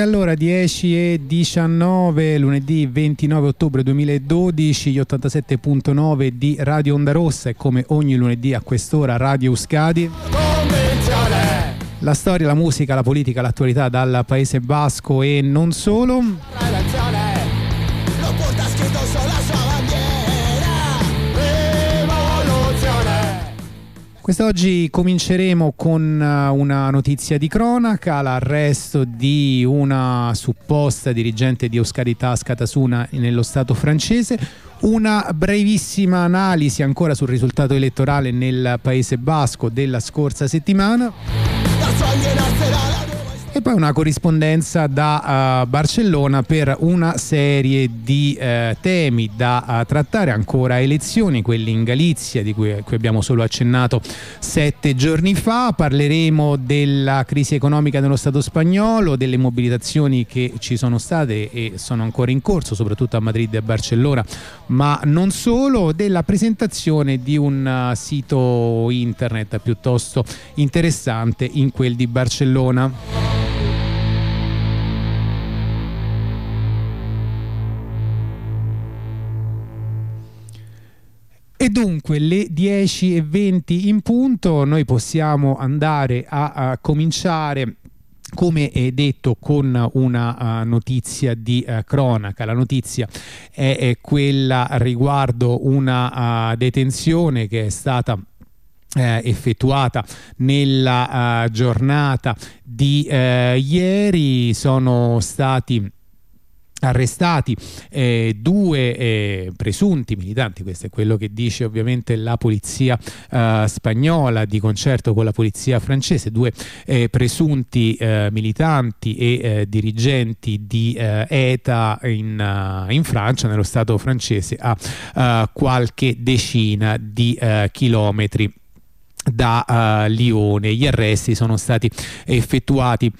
Allora 10 e 19, lunedì 29 ottobre 2012, gli 87.9 di Radio Onda Rossa e come ogni lunedì a quest'ora Radio Uscadi. La storia, la musica, la politica, l'attualità dal Paese Basco e non solo. Quest'oggi cominceremo con eh, una notizia di cronaca, l'arresto di una supposta dirigente di Oscarità Scatasuna nello Stato francese, una brevissima analisi ancora sul risultato elettorale nel Paese Basco della scorsa settimana e poi una corrispondenza da uh, Barcellona per una serie di uh, temi da uh, trattare ancora elezioni, quelli in Galizia di cui, cui, abbiamo solo accennato sette giorni fa, parleremo della crisi economica nello Stato spagnolo, delle mobilitazioni che ci sono state e sono ancora in corso, soprattutto a Madrid e a Barcellona, ma non solo, della presentazione di un sito internet piuttosto interessante in quel di Barcellona. E dunque le 10 e 20 in punto noi possiamo andare a, a cominciare come è detto con una uh, notizia di uh, cronaca, la notizia è, è quella riguardo una uh, detenzione che è stata eh, effettuata nella giornata di eh, ieri, sono stati arrestati eh, due eh, presunti militanti, questo è quello che dice ovviamente la polizia eh, spagnola di concerto con la polizia francese, due eh, presunti eh, militanti e eh, dirigenti di ETA in, in, Francia, nello Stato francese, a qualche decina di chilometri da Lione. Gli arresti sono stati effettuati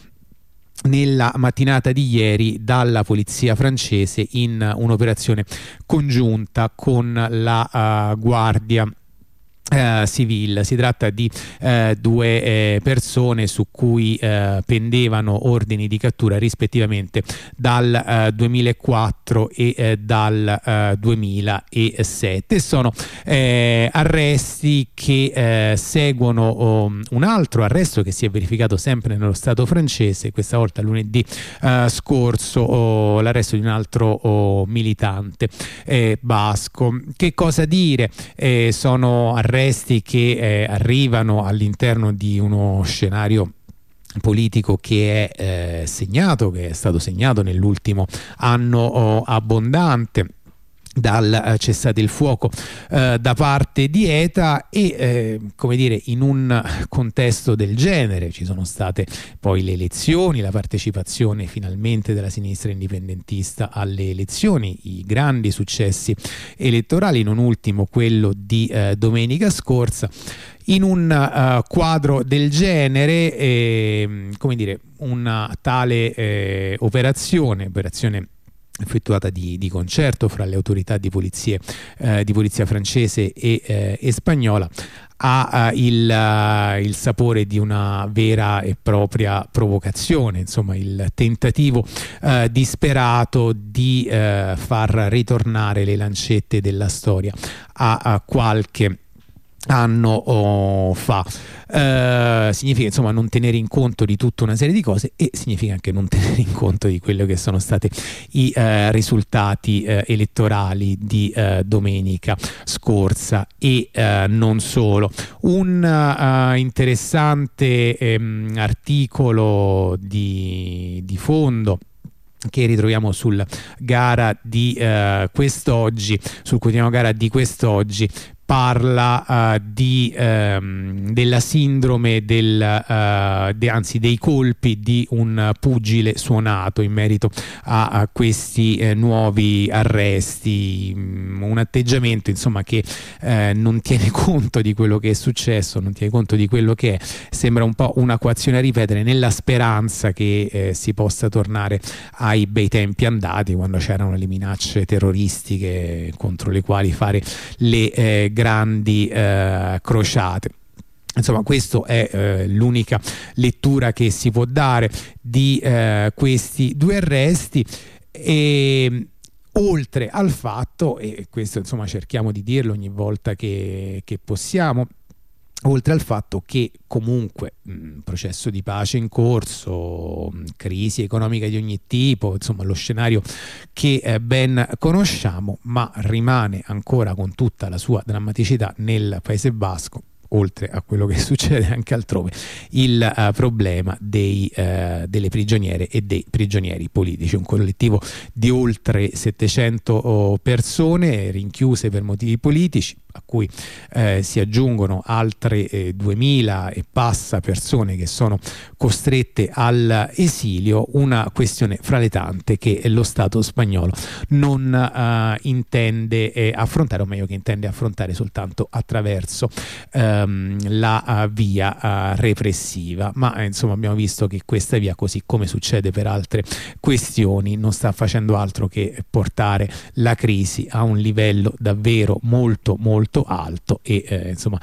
nella mattinata di ieri dalla polizia francese in un'operazione congiunta con la uh, guardia Uh. Si tratta di uh, due eh, persone su cui uh, pendevano ordini di cattura rispettivamente dal 2004 e dal 2007. Sono arresti che seguono um, un altro arresto che si è verificato sempre nello Stato francese, questa volta lunedì scorso, oh, l'arresto di un altro oh, militante basco. Che cosa dire? sono arresti arresti che eh, arrivano all'interno di uno scenario politico che è eh, segnato, che è stato segnato nell'ultimo anno oh, abbondante dal eh, cessate il fuoco eh, da parte di ETA e eh, come dire in un contesto del genere. Ci sono state poi le elezioni la partecipazione finalmente della sinistra indipendentista alle elezioni i grandi successi elettorali non ultimo quello di eh, domenica scorsa. In un uh, quadro del genere eh, come dire una tale eh, operazione operazione effettuata di, di, concerto fra le autorità di, polizie, eh, di polizia francese e, eh, e spagnola ha uh, il, uh, il, sapore di una vera e propria provocazione, insomma il tentativo uh, disperato di far ritornare le lancette della storia a, a qualche anno fa. Uh, significa insomma non tenere in conto di tutta una serie di cose e significa anche non tenere in conto di quello che sono stati i uh, risultati uh, elettorali di domenica scorsa e non solo. Un interessante um, articolo di, di fondo che ritroviamo sul gara di uh, quest'oggi, sul quotidiano gara di quest'oggi parla uh, di, um, della sindrome del, uh, de, anzi dei colpi di un pugile suonato in merito a, a questi eh, nuovi arresti. Um, un atteggiamento insomma che eh, non tiene conto di quello che è successo non tiene conto di quello che è. Sembra un po' un'acquazione a ripetere nella speranza che eh, si possa tornare ai bei tempi andati quando c'erano le minacce terroristiche contro le quali fare le eh, grandi eh, crociate. Insomma, questa è eh, l'unica lettura che si può dare di eh, questi due arresti. E, oltre al fatto, e questo insomma cerchiamo di dirlo ogni volta che, che possiamo, oltre al fatto che comunque mh, processo di pace in corso, mh, crisi economica di ogni tipo, insomma lo scenario che eh, ben conosciamo, ma rimane ancora con tutta la sua drammaticità nel Paese Basco oltre a quello che succede anche altrove, il uh, problema dei, uh, delle prigioniere e dei prigionieri politici, un collettivo di oltre 700 persone rinchiuse per motivi politici, a cui eh, si aggiungono altre eh, 2000 e passa persone che sono costrette all'esilio, una questione fra le tante che lo Stato spagnolo non eh, intende eh, affrontare, o meglio che intende affrontare soltanto attraverso ehm, la uh, via uh, repressiva. Ma insomma abbiamo visto che questa via, così come succede per altre questioni, non sta facendo altro che portare la crisi a un livello davvero molto molto molto alto e eh, insomma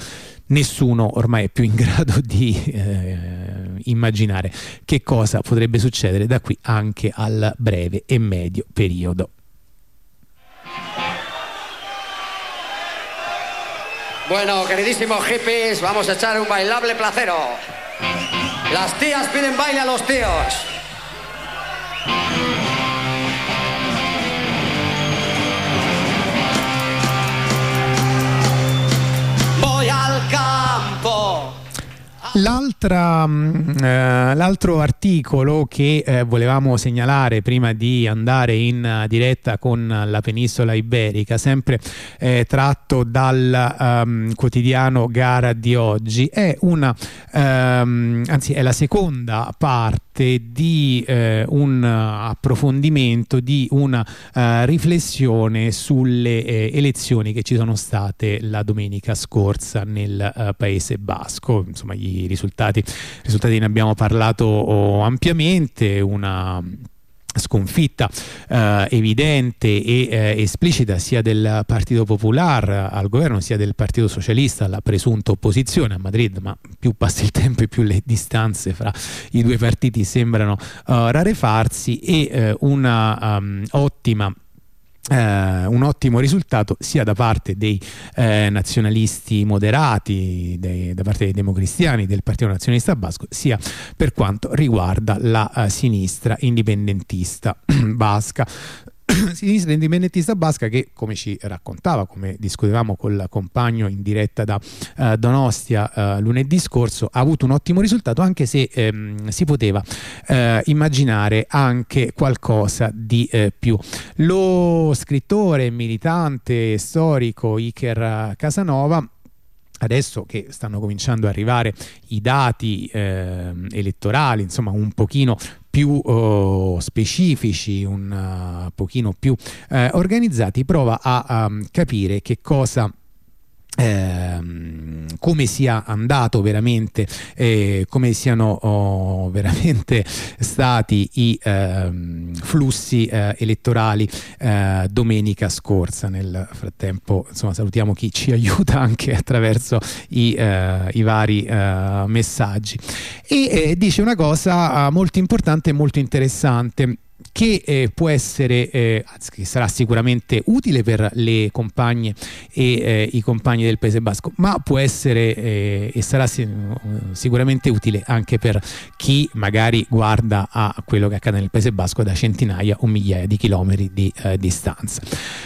nessuno ormai è più in grado di eh, immaginare che cosa potrebbe succedere da qui anche al breve e medio periodo. Bueno, queridísimos hippies, vamos a echar un bailable placero. Las tías piden baile a los tíos. Eh, l'altro articolo che eh, volevamo segnalare prima di andare in uh, diretta con la penisola iberica, sempre eh, tratto dal um, quotidiano Gara di oggi, è una, um, anzi è la seconda parte di eh, un approfondimento, di una uh, riflessione sulle eh, elezioni che ci sono state la domenica scorsa nel uh, Paese Basco. Insomma, i risultati, risultati ne abbiamo parlato oh, ampiamente, una sconfitta eh, evidente e eh, esplicita sia del Partito Popolare al governo sia del Partito Socialista alla presunta opposizione a Madrid, ma più passa il tempo e più le distanze fra i due partiti sembrano uh, rarefarsi e uh, una um, ottima eh, un ottimo risultato sia da parte dei eh, nazionalisti moderati, dei, da parte dei democristiani del Partito Nazionalista Basco, sia per quanto riguarda la uh, sinistra indipendentista basca. sinistra indipendentista basca che come ci raccontava, come discutevamo col compagno in diretta da uh, Donostia uh, lunedì scorso, ha avuto un ottimo risultato anche se ehm, si poteva uh, immaginare anche qualcosa di più. Lo scrittore, militante, storico Iker Casanova Adesso che stanno cominciando ad arrivare i dati eh, elettorali, insomma un pochino più oh, specifici, un uh, pochino più eh, organizzati, prova a um, capire che cosa eh, come sia andato veramente, eh, come siano oh, veramente stati i eh, flussi eh, elettorali eh, domenica scorsa. Nel frattempo, insomma, salutiamo chi ci aiuta anche attraverso i, eh, i vari messaggi. E dice una cosa molto importante e molto interessante che eh, può essere, eh, che sarà sicuramente utile per le compagne e eh, i compagni del Paese Basco, ma può essere eh, e sarà sicuramente utile anche per chi magari guarda a quello che accade nel Paese Basco da centinaia o migliaia di chilometri di eh, distanza.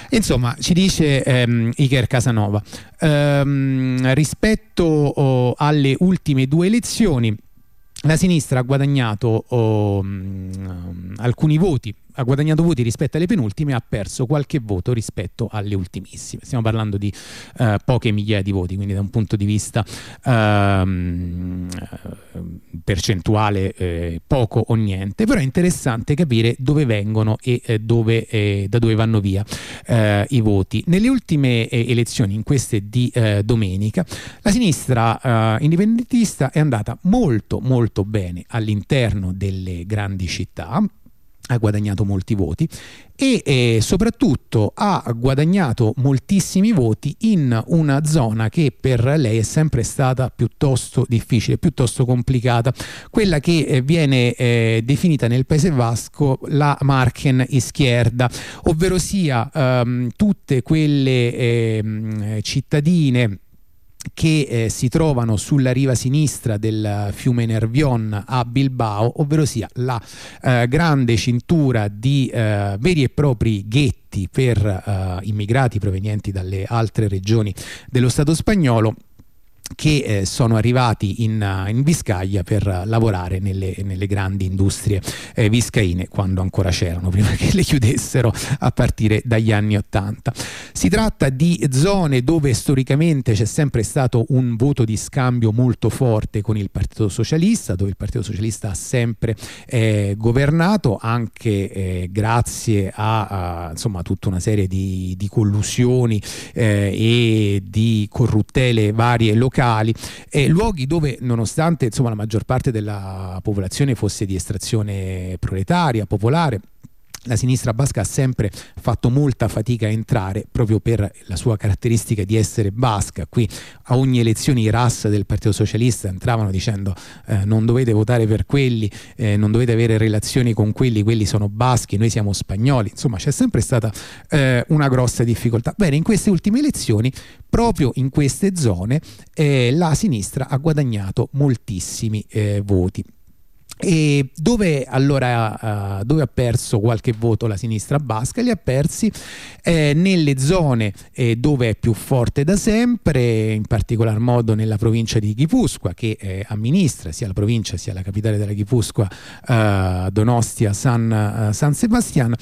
Insomma, ci dice ehm, Iker Casanova, ehm, rispetto oh, alle ultime due elezioni, la sinistra ha guadagnato oh, mh, alcuni voti ha guadagnato voti rispetto alle penultime, ha perso qualche voto rispetto alle ultimissime. Stiamo parlando di uh, poche migliaia di voti, quindi da un punto di vista uh, percentuale eh, poco o niente, però è interessante capire dove vengono e eh, dove, eh, da dove vanno via eh, i voti. Nelle ultime eh, elezioni, in queste di domenica, la sinistra indipendentista è andata molto molto bene all'interno delle grandi città ha guadagnato molti voti e eh, soprattutto ha guadagnato moltissimi voti in una zona che per lei è sempre stata piuttosto difficile, piuttosto complicata, quella che eh, viene eh, definita nel Paese Vasco la Marken Ischierda, ovvero sia ehm, tutte quelle ehm, cittadine che eh, si trovano sulla riva sinistra del fiume Nervion a Bilbao, ovvero sia la eh, grande cintura di eh, veri e propri ghetti per eh, immigrati provenienti dalle altre regioni dello Stato spagnolo che eh, sono arrivati in, uh, in, Biscaglia per lavorare nelle, nelle grandi industrie eh, viscaine quando ancora c'erano, prima che le chiudessero a partire dagli anni Ottanta. Si tratta di zone dove storicamente c'è sempre stato un voto di scambio molto forte con il Partito Socialista, dove il Partito Socialista ha sempre eh, governato anche eh, grazie a, a insomma, tutta una serie di, di collusioni eh, e di corruttele varie locali locali, eh, luoghi dove nonostante insomma, la maggior parte della popolazione fosse di estrazione proletaria, popolare, la sinistra basca ha sempre fatto molta fatica a entrare proprio per la sua caratteristica di essere basca. Qui a ogni elezione i RAS del Partito Socialista entravano dicendo eh, non dovete votare per quelli, eh, non dovete avere relazioni con quelli, quelli sono baschi, noi siamo spagnoli. Insomma c'è sempre stata eh, una grossa difficoltà. Bene, in queste ultime elezioni, proprio in queste zone, eh, la sinistra ha guadagnato moltissimi eh, voti. E dove allora uh, dove ha perso qualche voto la sinistra basca? Li ha persi eh, nelle zone eh, dove è più forte da sempre, in particolar modo nella provincia di Chipusqua che eh, amministra sia la provincia sia la capitale della Chipusqua, uh, Donostia San, uh, San Sebastian.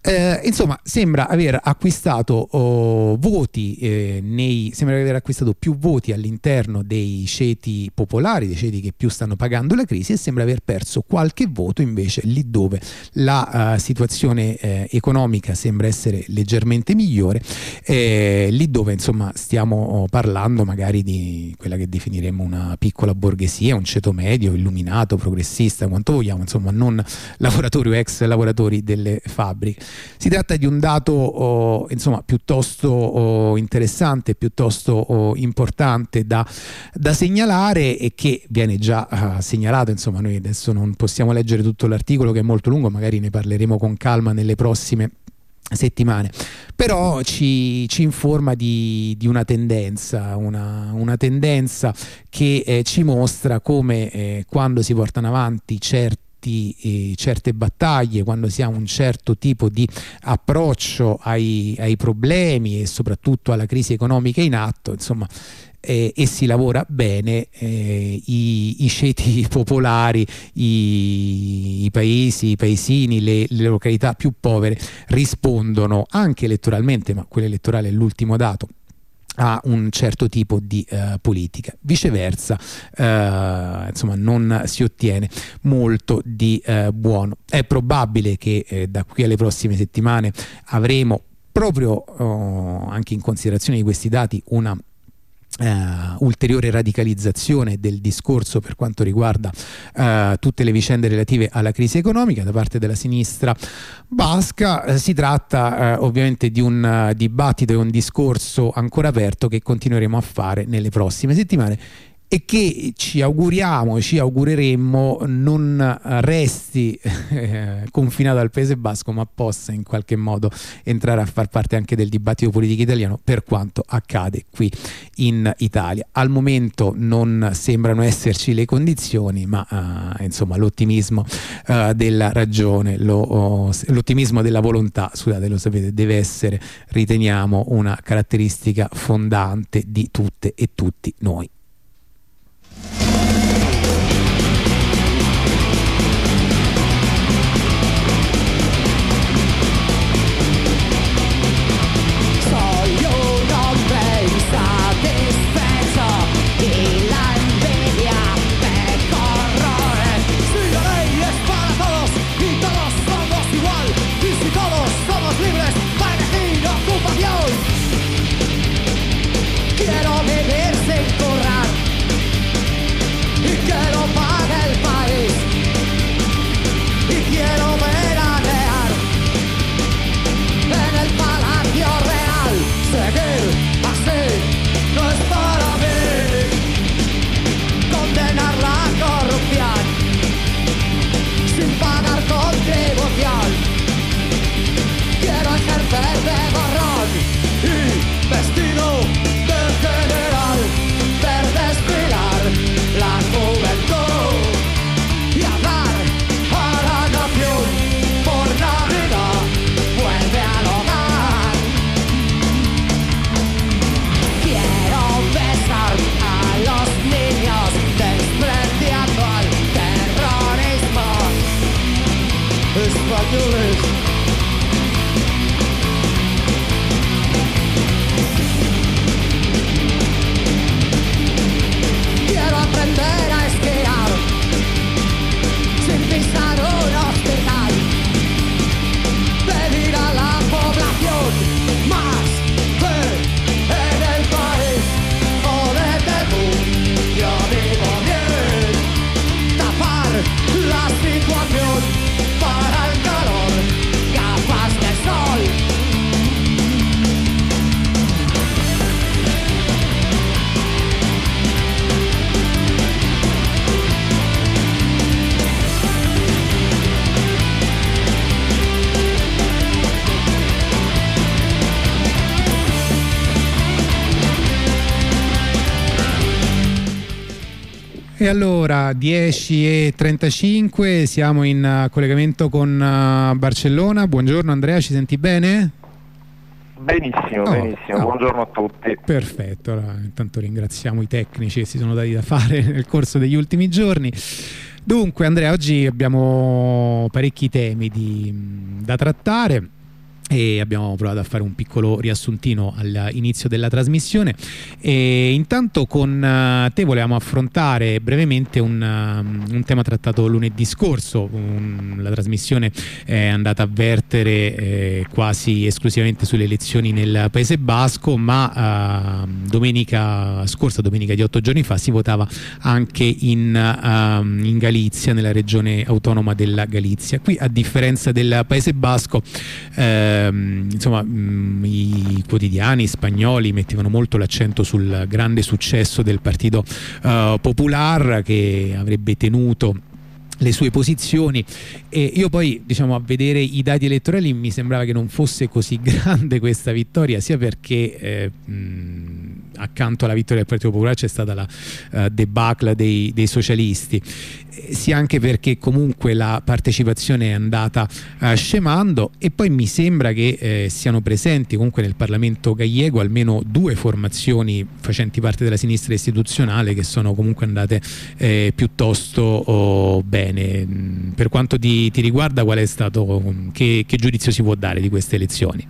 Eh, insomma, sembra aver acquistato oh, voti eh, nei, sembra aver acquistato più voti all'interno dei ceti popolari, dei ceti che più stanno pagando la crisi e sembra aver perso qualche voto invece lì dove la uh, situazione eh, economica sembra essere leggermente migliore, eh, lì dove insomma stiamo parlando magari di quella che definiremo una piccola borghesia, un ceto medio, illuminato, progressista, quanto vogliamo, insomma non lavoratori o ex lavoratori delle fabbriche. Si tratta di un dato oh, insomma, piuttosto oh, interessante, piuttosto oh, importante da, da, segnalare e che viene già uh, segnalato, insomma noi adesso non possiamo leggere tutto l'articolo che è molto lungo, magari ne parleremo con calma nelle prossime settimane. Però ci, ci informa di, di, una tendenza una, una tendenza che eh, ci mostra come eh, quando si portano avanti certi eh, certe battaglie, quando si ha un certo tipo di approccio ai, ai problemi e soprattutto alla crisi economica in atto, insomma, eh, e si lavora bene, eh, i, i, ceti popolari, i, i, paesi, i paesini, le, le, località più povere rispondono anche elettoralmente, ma quello elettorale è l'ultimo dato, a un certo tipo di uh, politica. Viceversa, uh, insomma, non si ottiene molto di uh, buono. È probabile che da qui alle prossime settimane avremo proprio oh, anche in considerazione di questi dati una Uh, ulteriore radicalizzazione del discorso per quanto riguarda uh, tutte le vicende relative alla crisi economica da parte della sinistra basca. Uh, si tratta ovviamente di un dibattito e un discorso ancora aperto che continueremo a fare nelle prossime settimane e che ci auguriamo e ci augureremmo non resti eh, confinato al Paese Basco ma possa in qualche modo entrare a far parte anche del dibattito politico italiano per quanto accade qui in Italia. Al momento non sembrano esserci le condizioni ma eh, insomma l'ottimismo eh, della ragione, oh, l'ottimismo della volontà, scusate lo sapete, deve essere riteniamo una caratteristica fondante di tutte e tutti noi. Allora 10.35 siamo in uh, collegamento con uh, Barcellona. Buongiorno Andrea, ci senti bene? Benissimo, oh, benissimo, oh. buongiorno a tutti. Perfetto, allora, intanto ringraziamo i tecnici che si sono dati da fare nel corso degli ultimi giorni. Dunque Andrea, oggi abbiamo parecchi temi di, da trattare e abbiamo provato a fare un piccolo riassuntino all'inizio della trasmissione. E intanto con eh, te volevamo affrontare brevemente un, um, un tema trattato lunedì scorso. Un, la trasmissione è andata a vertere eh, quasi esclusivamente sulle elezioni nel Paese Basco ma uh, domenica scorsa, domenica di otto giorni fa si votava anche in, uh, in Galizia, nella regione autonoma della Galizia. Qui a differenza del Paese Basco eh, ehm, insomma, mh, mm, i quotidiani spagnoli mettevano molto l'accento sul grande successo del Partito uh, Popular che avrebbe tenuto le sue posizioni. E io poi diciamo a vedere i dati elettorali mi sembrava che non fosse così grande questa vittoria sia perché eh, mh, accanto alla vittoria del Partito Popolare c'è stata la uh, debacle dei, dei socialisti sia anche perché comunque la partecipazione è andata uh, scemando e poi mi sembra che eh, siano presenti comunque nel Parlamento gallego almeno due formazioni facenti parte della sinistra istituzionale che sono comunque andate eh, piuttosto oh, bene. Mm, per quanto ti, ti, riguarda qual è stato, che, che giudizio si può dare di queste elezioni?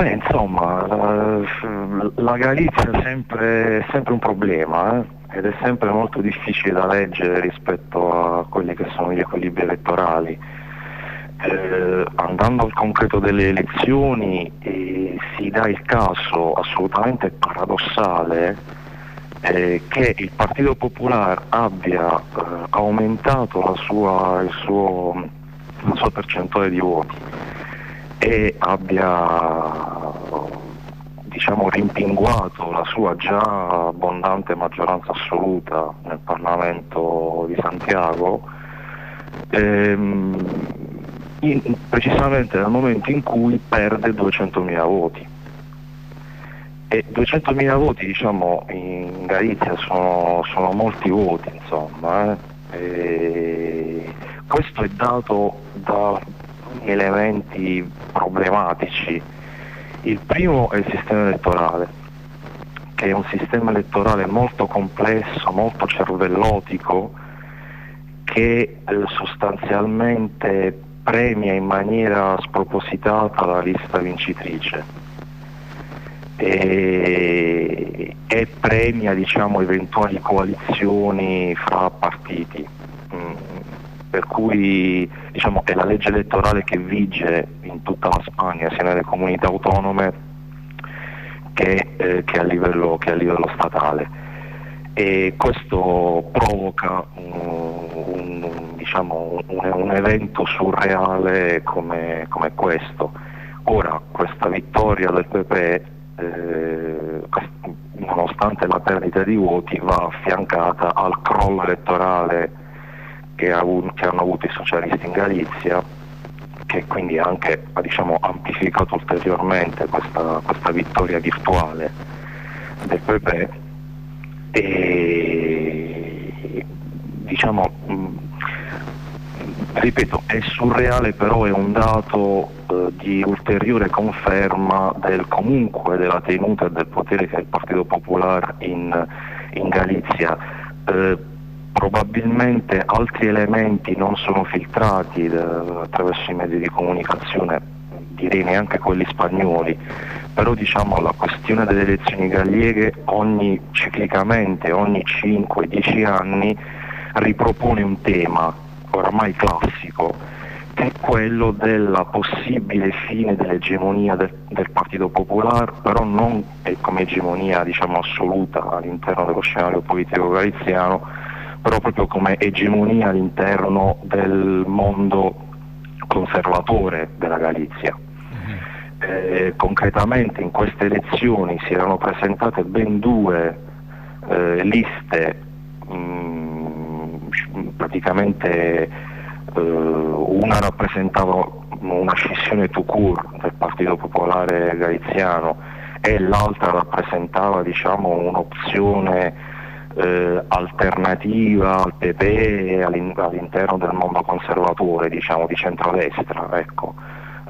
Beh, insomma, la, la Galizia è sempre, sempre un problema, eh? ed è sempre molto difficile da leggere rispetto a quelli che sono gli equilibri elettorali. Eh, andando al concreto delle elezioni eh, si dà il caso assolutamente paradossale eh, che il Partito Popolare abbia eh, aumentato la sua, suo, la sua percentuale di voti e abbia diciamo, rimpinguato la sua già abbondante maggioranza assoluta nel Parlamento di Santiago, ehm, in, precisamente nel momento in cui perde 200.000 voti. E 200.000 voti diciamo, in Galizia sono, sono molti voti, insomma, eh? questo è dato da elementi problematici. Il primo è il sistema elettorale, che è un sistema elettorale molto complesso, molto cervellotico, che eh, sostanzialmente premia in maniera spropositata la lista vincitrice. E, e premia diciamo, eventuali coalizioni fra partiti. Mm, per cui diciamo, è la legge elettorale che vige in tutta la Spagna, sia nelle comunità autonome che, eh, che, a, livello, che a, livello, statale. E questo provoca un, un, diciamo, un, un evento surreale come, come, questo. Ora, questa vittoria del PP, eh, nonostante la perdita di voti, va affiancata al crollo elettorale che, ha, che hanno avuto i socialisti in Galizia che quindi ha anche diciamo, amplificato ulteriormente questa, questa, vittoria virtuale del PP e. Diciamo ripeto è surreale però è un dato eh, di ulteriore conferma del comunque della tenuta del potere che ha il Partito Popolare in, in Galizia eh, probabilmente altri elementi non sono filtrati da, eh, attraverso i mezzi di comunicazione, direi neanche quelli spagnoli, però diciamo la questione delle elezioni galleghe ogni, ciclicamente, ogni 5-10 anni ripropone un tema oramai classico che è quello della possibile fine dell'egemonia del, del Partito Popolare, però non come egemonia diciamo, assoluta all'interno dello scenario politico galiziano, proprio come egemonia all'interno del mondo conservatore della Galizia. Eh, concretamente in queste elezioni si erano presentate ben due eh, liste, mh, mm, praticamente eh, una rappresentava una scissione tout court del Partito Popolare Galiziano e l'altra rappresentava diciamo, un'opzione eh, alternativa al PP all'interno del mondo conservatore, diciamo di centrodestra, ecco.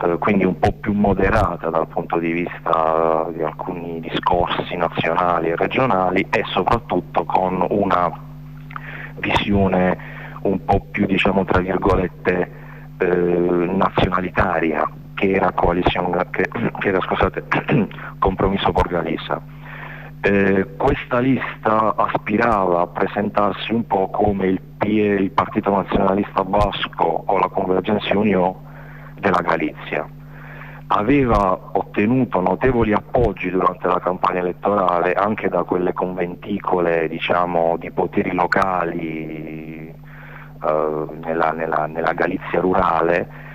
eh, quindi un po' più moderata dal punto di vista di alcuni discorsi nazionali e regionali e soprattutto con una visione un po' più diciamo tra virgolette eh, nazionalitaria che era, che, che era scusate, compromesso por Galicia. Eh, questa lista aspirava a presentarsi un po' come il, PIE, il Partito Nazionalista Basco o la Convergenza Union della Galizia. Aveva ottenuto notevoli appoggi durante la campagna elettorale anche da quelle conventicole diciamo, di poteri locali eh, nella, nella, nella Galizia rurale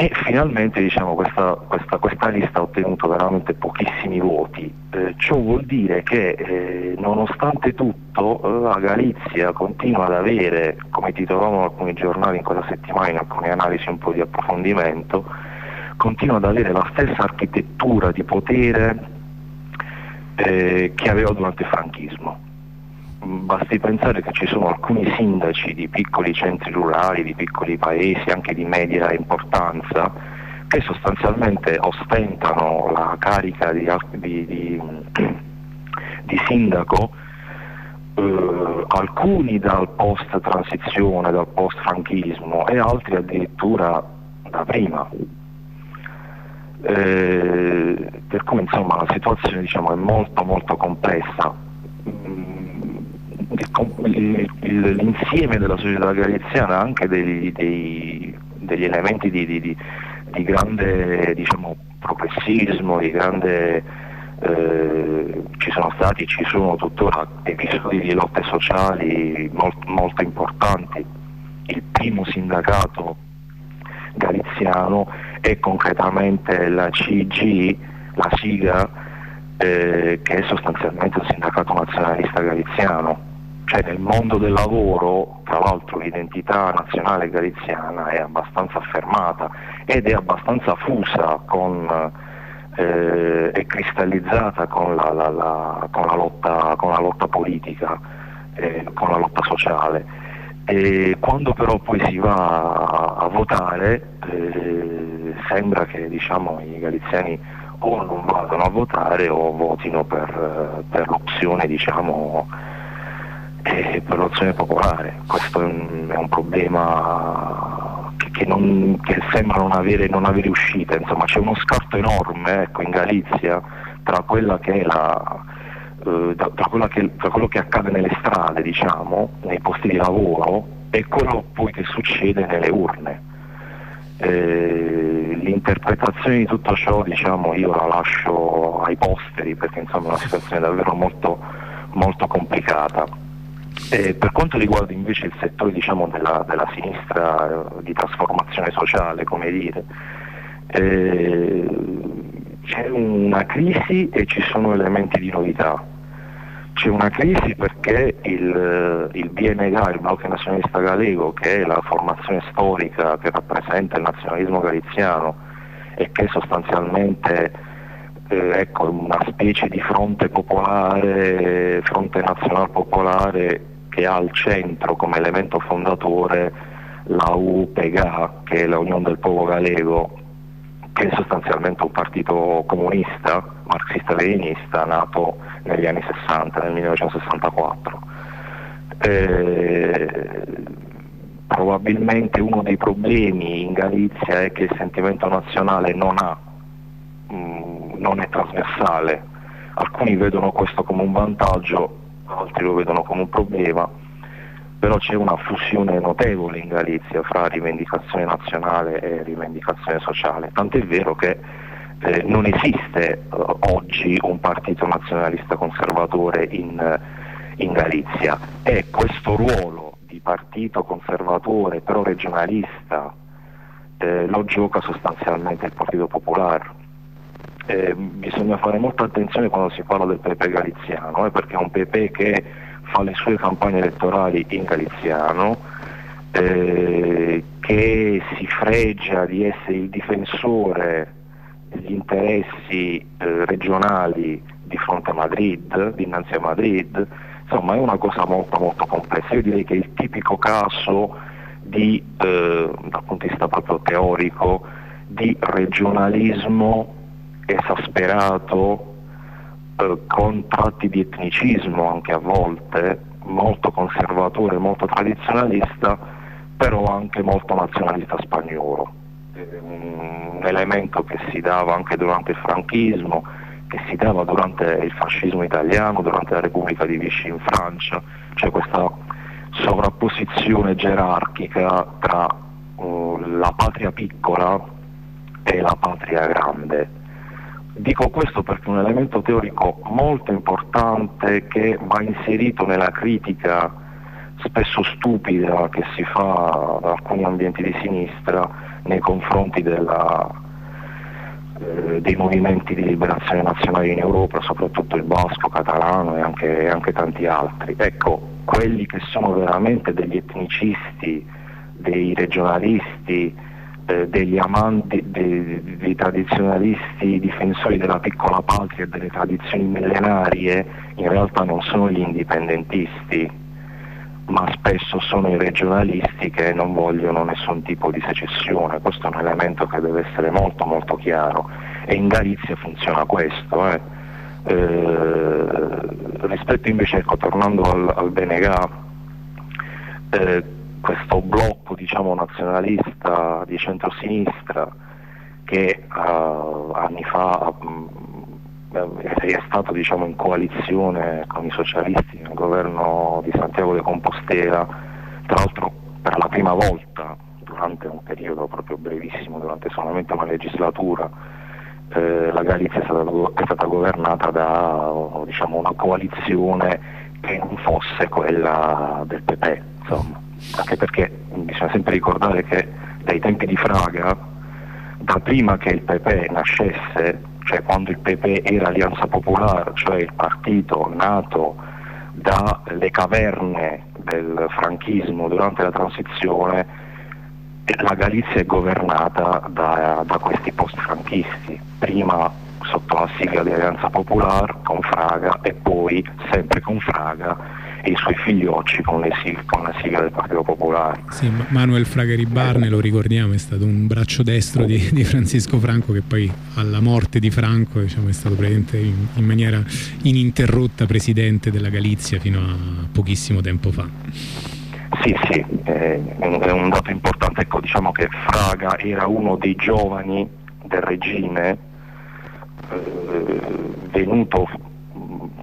e finalmente diciamo, questa, questa, questa, lista ha ottenuto veramente pochissimi voti. Eh, ciò vuol dire che eh, nonostante tutto eh, la Galizia continua ad avere, come titolavano alcuni giornali in quella settimana, in alcune analisi un po' di approfondimento, continua ad avere la stessa architettura di potere eh, che aveva durante il franchismo basti pensare che ci sono alcuni sindaci di piccoli centri rurali, di piccoli paesi, anche di media importanza, che sostanzialmente ostentano la carica di, di, di, di sindaco, eh, alcuni dal post transizione, dal post franchismo e altri addirittura da prima. Eh, per cui insomma la situazione diciamo, è molto molto complessa. L'insieme della società galiziana ha anche degli, dei, degli elementi di, di, di grande diciamo, progressismo, di grande eh, ci sono stati e ci sono tuttora episodi di lotte sociali molto, molto importanti. Il primo sindacato galiziano è concretamente la CG, la SIGA, eh, che è sostanzialmente il sindacato nazionalista galiziano cioè nel mondo del lavoro, tra l'altro l'identità nazionale galiziana è abbastanza affermata ed è abbastanza fusa con, eh, e cristallizzata con la, la, la, con la, lotta, con lotta, politica, eh, con la lotta sociale. E quando però poi si va a, a votare eh, sembra che diciamo, i galiziani o non vadano a votare o votino per, per l'opzione diciamo, eh, per l'azione popolare. Questo è un, è un problema che, che, non, che, sembra non avere, non avere uscita, insomma c'è uno scarto enorme ecco, in Galizia tra quella che è la, eh, tra, che, tra, quello che accade nelle strade, diciamo, nei posti di lavoro e quello poi che succede nelle urne. Eh, l'interpretazione di tutto ciò diciamo, io la lascio ai posteri perché insomma, è una situazione davvero molto, molto complicata. Eh, per quanto riguarda invece il settore diciamo, della, della, sinistra eh, di trasformazione sociale, come dire, eh, c'è una crisi e ci sono elementi di novità. C'è una crisi perché il, il BNG, il Blocco Nazionalista Galego, che è la formazione storica che rappresenta il nazionalismo galiziano e che sostanzialmente eh, ecco, una specie di fronte popolare, fronte nazionale popolare che ha al centro come elemento fondatore la UPEGA, che è la Unione del Popolo Galego, che è sostanzialmente un partito comunista, marxista-leninista, nato negli anni 60, nel 1964. Eh, probabilmente uno dei problemi in Galizia è che il sentimento nazionale non, ha, mh, mm, non è trasversale. Alcuni vedono questo come un vantaggio, altri lo vedono come un problema, però c'è una fusione notevole in Galizia fra rivendicazione nazionale e rivendicazione sociale, tant'è vero che eh, non esiste eh, oggi un partito nazionalista conservatore in, in Galizia. E questo ruolo di partito conservatore però regionalista eh, lo gioca sostanzialmente il Partito Popolare eh, bisogna fare molta attenzione quando si parla del PP galiziano, eh, perché è un PP che fa le sue campagne elettorali in galiziano, eh, che si fregia di essere il difensore degli interessi eh, regionali di fronte a Madrid, dinanzi a Madrid, insomma è una cosa molto molto complessa. Io direi che è il tipico caso di, eh, dal punto di vista proprio teorico, di regionalismo esasperato eh, con tratti di etnicismo anche a volte, molto conservatore, molto tradizionalista, però anche molto nazionalista spagnolo. Un elemento che si dava anche durante il franchismo, che si dava durante il fascismo italiano, durante la Repubblica di Vichy in Francia, cioè questa sovrapposizione gerarchica tra uh, la patria piccola e la patria grande. Dico questo perché è un elemento teorico molto importante che va inserito nella critica spesso stupida che si fa da alcuni ambienti di sinistra nei confronti della, eh, dei movimenti di liberazione nazionale in Europa, soprattutto il basco, catalano e anche, anche tanti altri. Ecco, quelli che sono veramente degli etnicisti, dei regionalisti, eh, degli amanti, dei, dei, tradizionalisti difensori della piccola patria e delle tradizioni millenarie, in realtà non sono gli indipendentisti, ma spesso sono i regionalisti che non vogliono nessun tipo di secessione, questo è un elemento che deve essere molto molto chiaro e in Galizia funziona questo. Eh. Eh, rispetto invece, ecco, tornando al, al Benegà, eh, questo blocco diciamo, nazionalista di centrosinistra che uh, anni fa uh, è stato diciamo, in coalizione con i socialisti nel governo di Santiago de Compostela, tra l'altro per la prima volta durante un periodo proprio brevissimo, durante solamente una legislatura, eh, la Galizia è stata, è stata governata da diciamo, una coalizione che non fosse quella del PP. Insomma anche perché bisogna sempre ricordare che dai tempi di Fraga, da prima che il PP nascesse, cioè quando il PP era Alleanza Popolare, cioè il partito nato dalle caverne del franchismo durante la transizione, la Galizia è governata da, da questi post-franchisti, prima sotto la sigla di Alleanza Popolare con Fraga e poi sempre con Fraga e i suoi figliocci con, sig- con la sigla del Partito Popolare. Sì, Manuel Fragari Barne, lo ricordiamo, è stato un braccio destro di, di, Francisco Franco che poi alla morte di Franco diciamo, è stato presente in, in maniera ininterrotta presidente della Galizia fino a pochissimo tempo fa. Sì, sì, è un dato importante, ecco, diciamo che Fraga era uno dei giovani del regime eh, venuto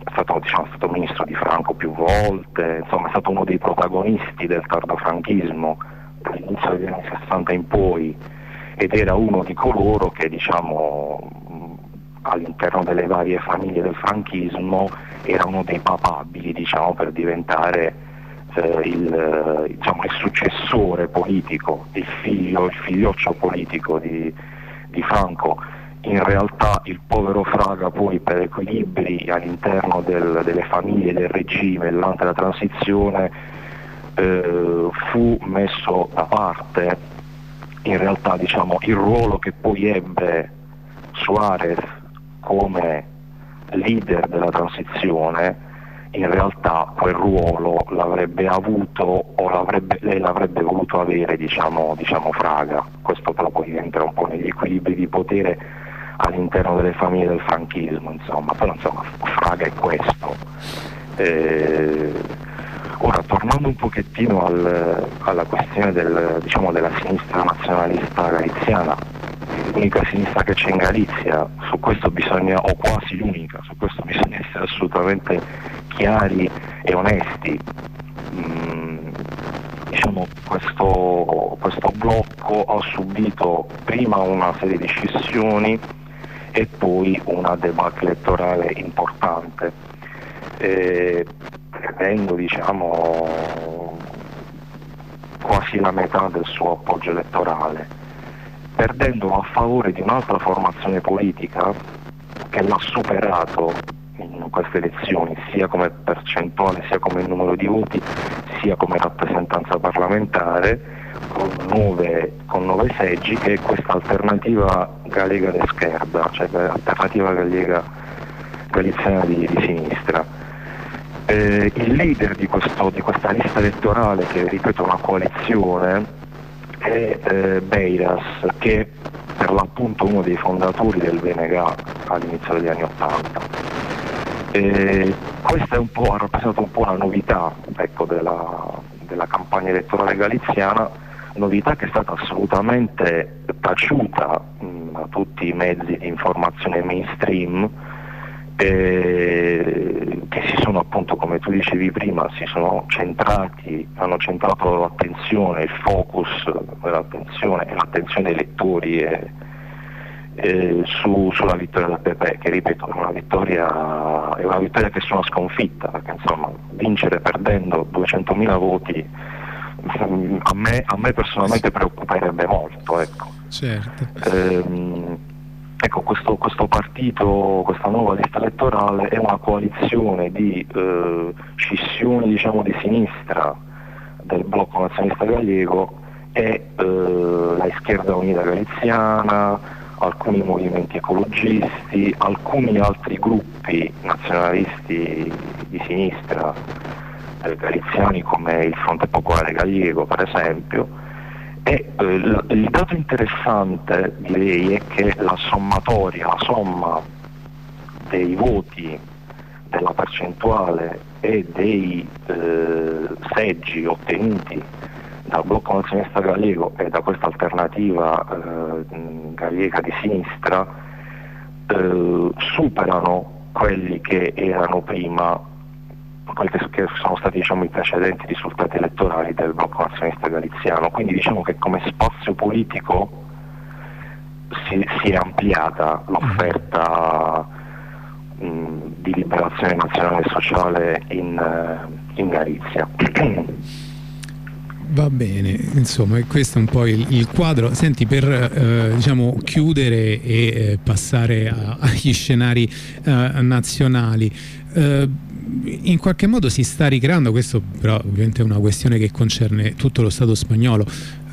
è stato, diciamo, è stato ministro di Franco più volte, insomma è stato uno dei protagonisti del tardofranchismo dall'inizio degli anni 60 in poi ed era uno di coloro che diciamo, all'interno delle varie famiglie del franchismo era uno dei papabili diciamo, per diventare eh, il, diciamo, il, successore politico, il figlio, il figlioccio politico di, di Franco in realtà il povero Fraga poi per equilibri all'interno del, delle famiglie del regime durante la transizione eh, fu messo da parte in realtà diciamo, il ruolo che poi ebbe Suarez come leader della transizione in realtà quel ruolo l'avrebbe avuto o l'avrebbe, lei l'avrebbe voluto avere diciamo, diciamo Fraga. Questo però poi entra un po' negli equilibri di potere all'interno delle famiglie del franchismo, insomma, però insomma Fraga è questo. Eh, ora tornando un pochettino al, alla questione del, diciamo, della sinistra nazionalista galiziana, l'unica sinistra che c'è in Galizia, su questo bisogna, o quasi l'unica, su questo bisogna essere assolutamente chiari e onesti. Mm, diciamo, questo, questo blocco ha subito prima una serie di scissioni e poi una debacle elettorale importante, eh, perdendo diciamo, quasi la metà del suo appoggio elettorale, perdendo a favore di un'altra formazione politica che l'ha superato in queste elezioni, sia come percentuale, sia come numero di voti, sia come rappresentanza parlamentare, con nove, con nove seggi, che è questa alternativa Galega de Scherda, cioè alternativa gallega galiziana di, di sinistra. Eh, il leader di, questo, di, questa lista elettorale, che ripeto è una coalizione, è eh, Beiras, che è per l'appunto uno dei fondatori del Venega all'inizio degli anni Ottanta. Eh, questa ha rappresentato un po' la novità ecco, della, della campagna elettorale galiziana, novità che è stata assolutamente taciuta mh, da tutti i mezzi di informazione mainstream eh, che si sono appunto come tu dicevi prima si sono centrati hanno centrato l'attenzione il focus dell'attenzione e l'attenzione dei lettori e, e su, sulla vittoria del PP che ripeto è una vittoria, è una vittoria che sono sconfitta perché insomma vincere perdendo 200.000 voti a me, a me personalmente preoccuperebbe molto ecco. certo. ehm, Ecco, questo, questo, partito, questa nuova lista elettorale è una coalizione di eh, scissioni diciamo, di sinistra del blocco nazionalista gallego e eh, la Schierda Unita Galiziana, alcuni movimenti ecologisti, alcuni altri gruppi nazionalisti di sinistra galiziani come il Fronte Popolare Gallego per esempio, e eh, il dato interessante direi è che la sommatoria, la somma dei voti, della percentuale e dei eh, seggi ottenuti dal blocco nazionalista gallego e da questa alternativa eh, gallega di sinistra eh, superano quelli che erano prima quelli che sono stati diciamo, i precedenti risultati elettorali del blocco nazionalista galiziano. Quindi diciamo che come spazio politico si, si è ampliata l'offerta mh, di liberazione nazionale e sociale in, uh, in Galizia. Va bene, insomma, questo è un po' il, il quadro. Senti, per eh, diciamo, chiudere e eh, passare a, agli scenari eh, nazionali, eh, in qualche modo si sta ricreando, questo però ovviamente è una questione che concerne tutto lo Stato spagnolo,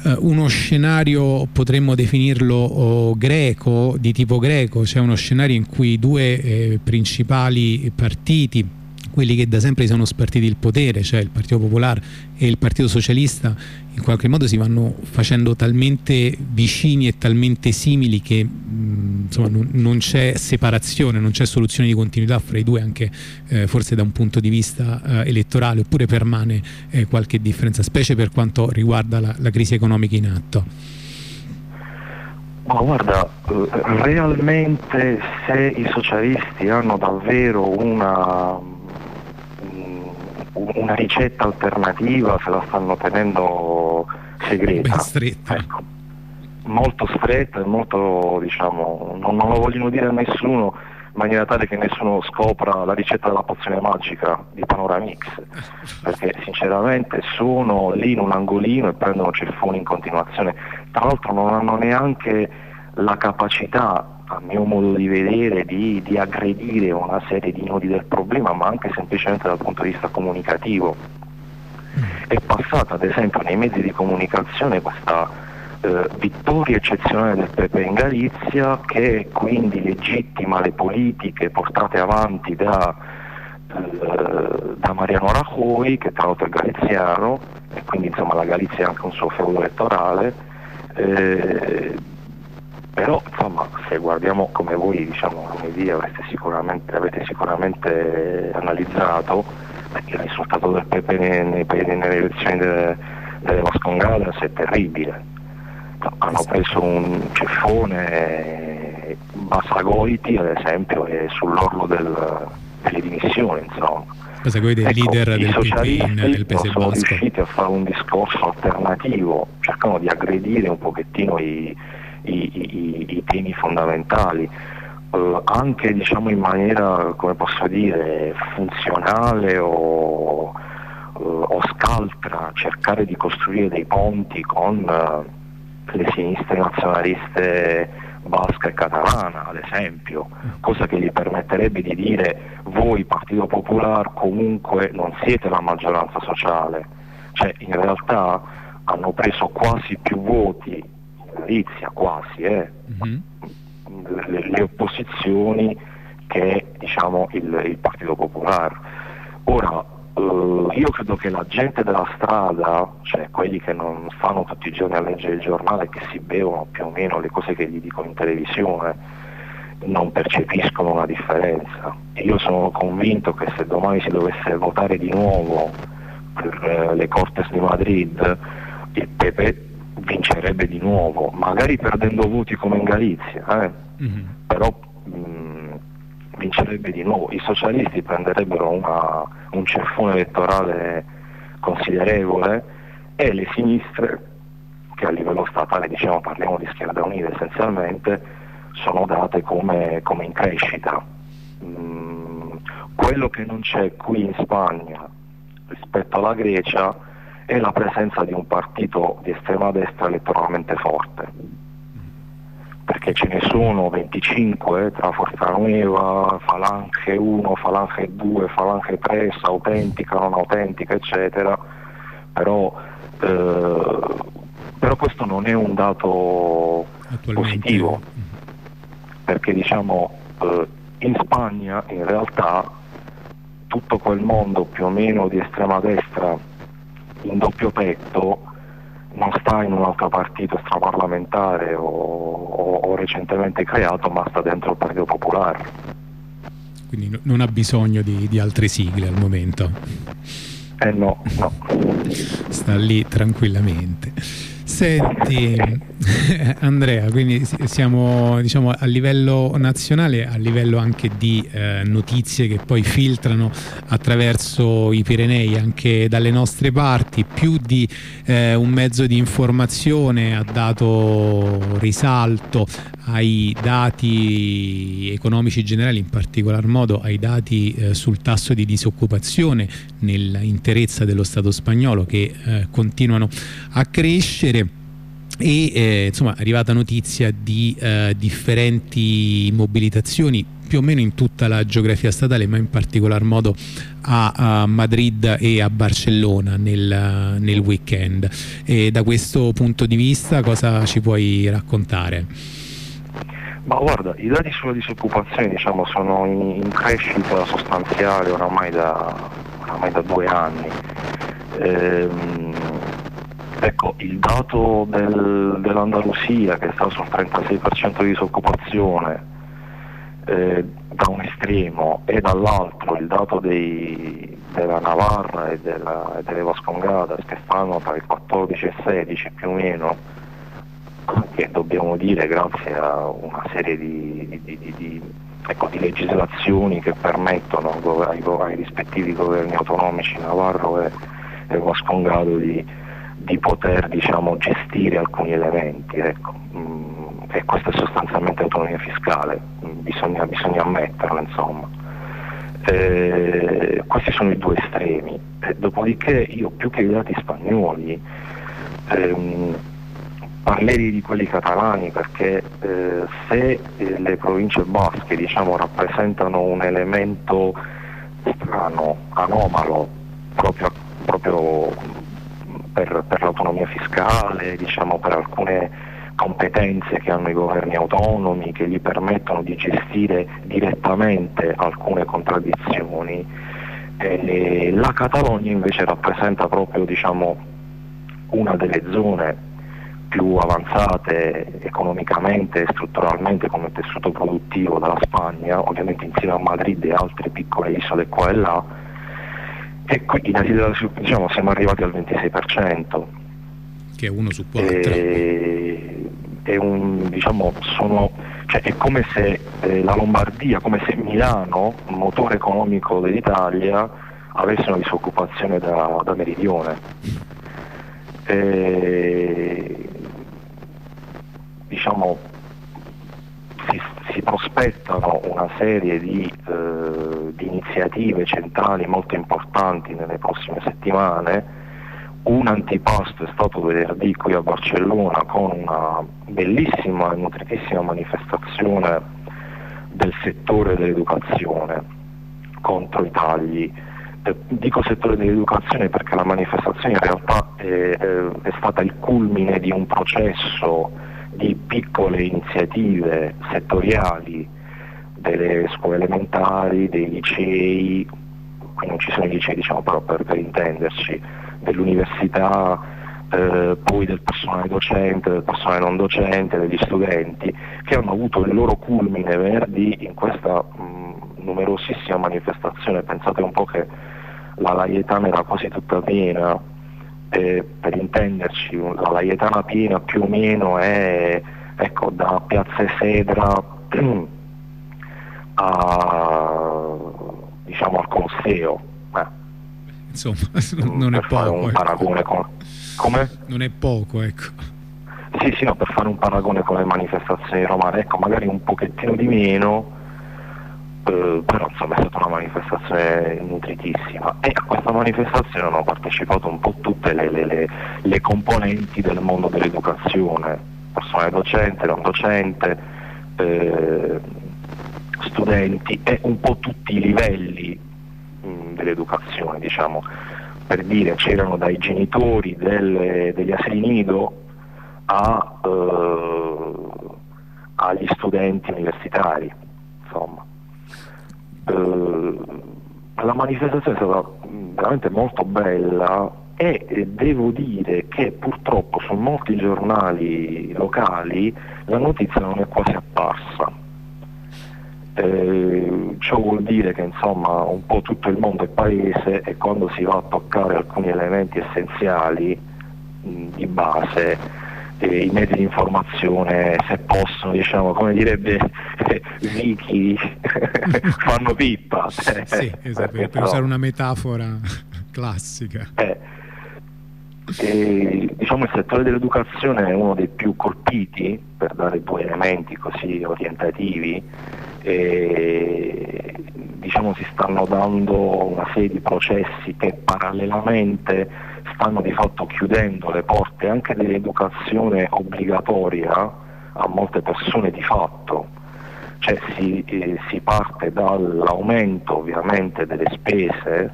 eh, uno scenario potremmo definirlo oh, greco, di tipo greco, cioè uno scenario in cui i due eh, principali partiti quelli che da sempre sono spartiti il potere, cioè il Partito Popolare e il Partito Socialista, in qualche modo si vanno facendo talmente vicini e talmente simili che insomma, non, non c'è separazione, non c'è soluzione di continuità fra i due, anche eh, forse da un punto di vista eh, elettorale, oppure permane eh, qualche differenza, specie per quanto riguarda la, la crisi economica in atto. Ma guarda, eh, realmente se i socialisti hanno davvero una una ricetta alternativa se la stanno tenendo segreta. Stretta. Ecco. Molto stretta e molto, diciamo, non, non, lo vogliono dire a nessuno in maniera tale che nessuno scopra la ricetta della pozione magica di Panoramix, perché sinceramente sono lì in un angolino e prendono ceffoni in continuazione. Tra l'altro non hanno neanche la capacità a mio modo di vedere, di, di, aggredire una serie di nodi del problema, ma anche semplicemente dal punto di vista comunicativo. È passata ad esempio nei mezzi di comunicazione questa eh, vittoria eccezionale del Pepe in Galizia che quindi legittima le politiche portate avanti da, eh, da Mariano Rajoy, che tra l'altro è galiziano, e quindi insomma la Galizia ha anche un suo feudo elettorale. Eh, però insomma se guardiamo come voi diciamo lunedì avete sicuramente, avete sicuramente analizzato perché il risultato del nei, nelle elezioni delle, delle Vascongadas è terribile. Hanno preso un ceffone Bassagoiti ad esempio è sull'orlo del, delle dimissioni insomma. Bassagoiti è il ecco, leader del PP nel Paese sono riusciti a fare un discorso alternativo cercano di aggredire un pochettino i i, i, i temi fondamentali. Uh, anche diciamo, in maniera, dire, funzionale o, uh, o scaltra, cercare di costruire dei ponti con uh, le sinistre nazionaliste basca e catalana, ad esempio, cosa che gli permetterebbe di dire voi Partito Popolare comunque non siete la maggioranza sociale, cioè in realtà hanno preso quasi più voti Galizia quasi, eh. mm-hmm. le, le, opposizioni che diciamo, il, il, Partito Popolare. Ora uh, io credo che la gente della strada, cioè quelli che non stanno tutti i giorni a leggere il giornale, che si bevono più o meno le cose che gli dicono in televisione, non percepiscono una differenza. Io sono convinto che se domani si dovesse votare di nuovo per eh, le Cortes di Madrid, il PP vincerebbe di nuovo, magari perdendo voti come in Galizia, eh? mm-hmm. però mh, vincerebbe di nuovo. I socialisti prenderebbero una, un ceffone elettorale considerevole e le sinistre, che a livello statale diciamo parliamo di schierda unita essenzialmente, sono date come, come in crescita. Mm, quello che non c'è qui in Spagna rispetto alla Grecia è la presenza di un partito di estrema destra elettoralmente forte, perché ce ne sono 25 tra Forza Nueva, Falange 1, Falange 2, Falange 3, autentica, non autentica, eccetera, però, eh, però questo non è un dato positivo, perché diciamo eh, in Spagna in realtà tutto quel mondo più o meno di estrema destra in doppio petto non sta in un altro partito straparlamentare o, o, o recentemente creato, ma sta dentro il Partito Popolare. Quindi no, non ha bisogno di, di altre sigle al momento? Eh no, no. Sta lì tranquillamente. Senti Andrea, quindi siamo diciamo, a livello nazionale, a livello anche di eh, notizie che poi filtrano attraverso i Pirenei anche dalle nostre parti, più di eh, un mezzo di informazione ha dato risalto ai dati economici generali, in particolar modo ai dati eh, sul tasso di disoccupazione nell'interezza dello Stato spagnolo che eh, continuano a crescere e eh, insomma è arrivata notizia di eh, differenti mobilitazioni più o meno in tutta la geografia statale ma in particolar modo a, a Madrid e a Barcellona nel, nel weekend e da questo punto di vista cosa ci puoi raccontare? Ma guarda, i dati sulla disoccupazione diciamo, sono in, in, crescita sostanziale oramai da, oramai da due anni. Ehm, ecco, il dato del, dell'Andalusia che sta sul 36% di disoccupazione eh, da un estremo e dall'altro il dato dei, della Navarra e, della, e delle Vascongadas che stanno tra il 14 e il 16 più o meno, che dobbiamo dire grazie a una serie di, di, di, di ecco, legislazioni che permettono ai, ai, rispettivi governi autonomici Navarro e, e Vascongado di, poter diciamo, gestire alcuni elementi. Ecco. Mm, e questa è sostanzialmente autonomia fiscale, mm, bisogna, bisogna ammetterlo insomma. Eh, questi sono i due estremi. Eh, dopodiché io più che i dati spagnoli ehm, parlerei di quelli catalani perché eh, se eh, le province basche diciamo, rappresentano un elemento strano, anomalo, proprio, proprio per, per, l'autonomia fiscale, diciamo, per alcune competenze che hanno i governi autonomi che gli permettono di gestire direttamente alcune contraddizioni. E la Catalogna invece rappresenta proprio diciamo, una delle zone più avanzate economicamente e strutturalmente come tessuto produttivo della Spagna, ovviamente insieme a Madrid e altre piccole isole qua e là, e quindi diciamo, siamo arrivati al 26%. Che è uno su quattro. E, è, un, diciamo, sono, cioè, è come se eh, la Lombardia, come se Milano, motore economico dell'Italia, avesse una disoccupazione da, da meridione. E, diciamo, si, si, prospettano una serie di, eh, di, iniziative centrali molto importanti nelle prossime settimane. Un antipasto è stato venerdì qui a Barcellona con una bellissima e nutritissima manifestazione del settore dell'educazione contro i tagli. Eh, dico settore dell'educazione perché la manifestazione in realtà è, è stata il culmine di un processo di piccole iniziative settoriali delle scuole elementari, dei licei, qui non ci sono i licei, diciamo, però per, per intenderci, dell'università, eh, poi del personale docente, del personale non docente, degli studenti, che hanno avuto il loro culmine venerdì in questa mh, numerosissima manifestazione. Pensate un po' che la Laietana era quasi tutta piena, eh, per intenderci, la Laietana piena più o meno è ecco, da Piazza Esedra a, diciamo, al Colosseo. Eh. Insomma, non è poco. Un ecco. paragone con... Come? Non è poco, ecco. Sì, sì, no, per fare un paragone con le manifestazioni romane, ecco, magari un pochettino di meno, eh, però insomma è stata una manifestazione nutritissima e a questa manifestazione hanno partecipato un po' tutte le, le, le, le componenti del mondo dell'educazione, personale docente, non docente, eh, studenti e un po' tutti i livelli mh, dell'educazione, diciamo, per dire c'erano dai genitori delle, degli asili nido a, eh, agli studenti universitari, insomma. Eh, la manifestazione è stata veramente molto bella e devo dire che purtroppo su molti giornali locali la notizia non è quasi apparsa. Eh, ciò vuol dire che insomma un po' tutto il mondo è paese e quando si va a toccare alcuni elementi essenziali mh, di base i mezzi di informazione se possono diciamo come direbbe Vicky fanno pippa. Sì, esatto, per, per usare una metafora classica. Eh, e, diciamo il settore dell'educazione è uno dei più colpiti, per dare due elementi così orientativi, e, diciamo si stanno dando una serie di processi che parallelamente stanno di fatto chiudendo le porte anche dell'educazione obbligatoria a molte persone di fatto. Cioè si, eh, si parte dall'aumento ovviamente delle spese,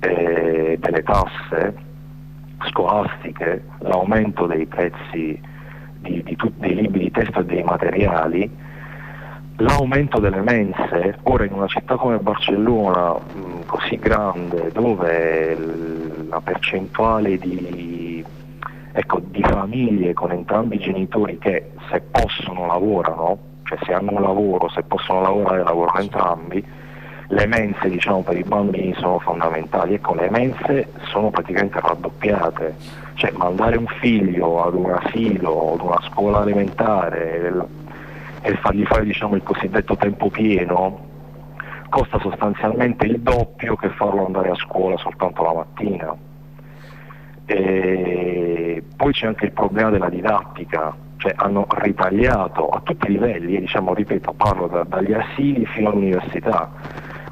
eh, delle tasse, scolastiche, l'aumento dei prezzi di, di tutti i libri di testo e dei materiali, l'aumento delle mense, ora in una città come Barcellona così grande dove la percentuale di, ecco, di, famiglie con entrambi i genitori che se possono lavorano, cioè se hanno un lavoro, se possono lavorare lavorano entrambi, le mense diciamo, per i bambini sono fondamentali. Ecco, le mense sono praticamente raddoppiate, cioè mandare un figlio ad un asilo ad una scuola elementare e fargli fare diciamo, il cosiddetto tempo pieno costa sostanzialmente il doppio che farlo andare a scuola soltanto la mattina. E poi c'è anche il problema della didattica, cioè hanno ritagliato a tutti i livelli, diciamo, ripeto, parlo da, dagli asili fino all'università,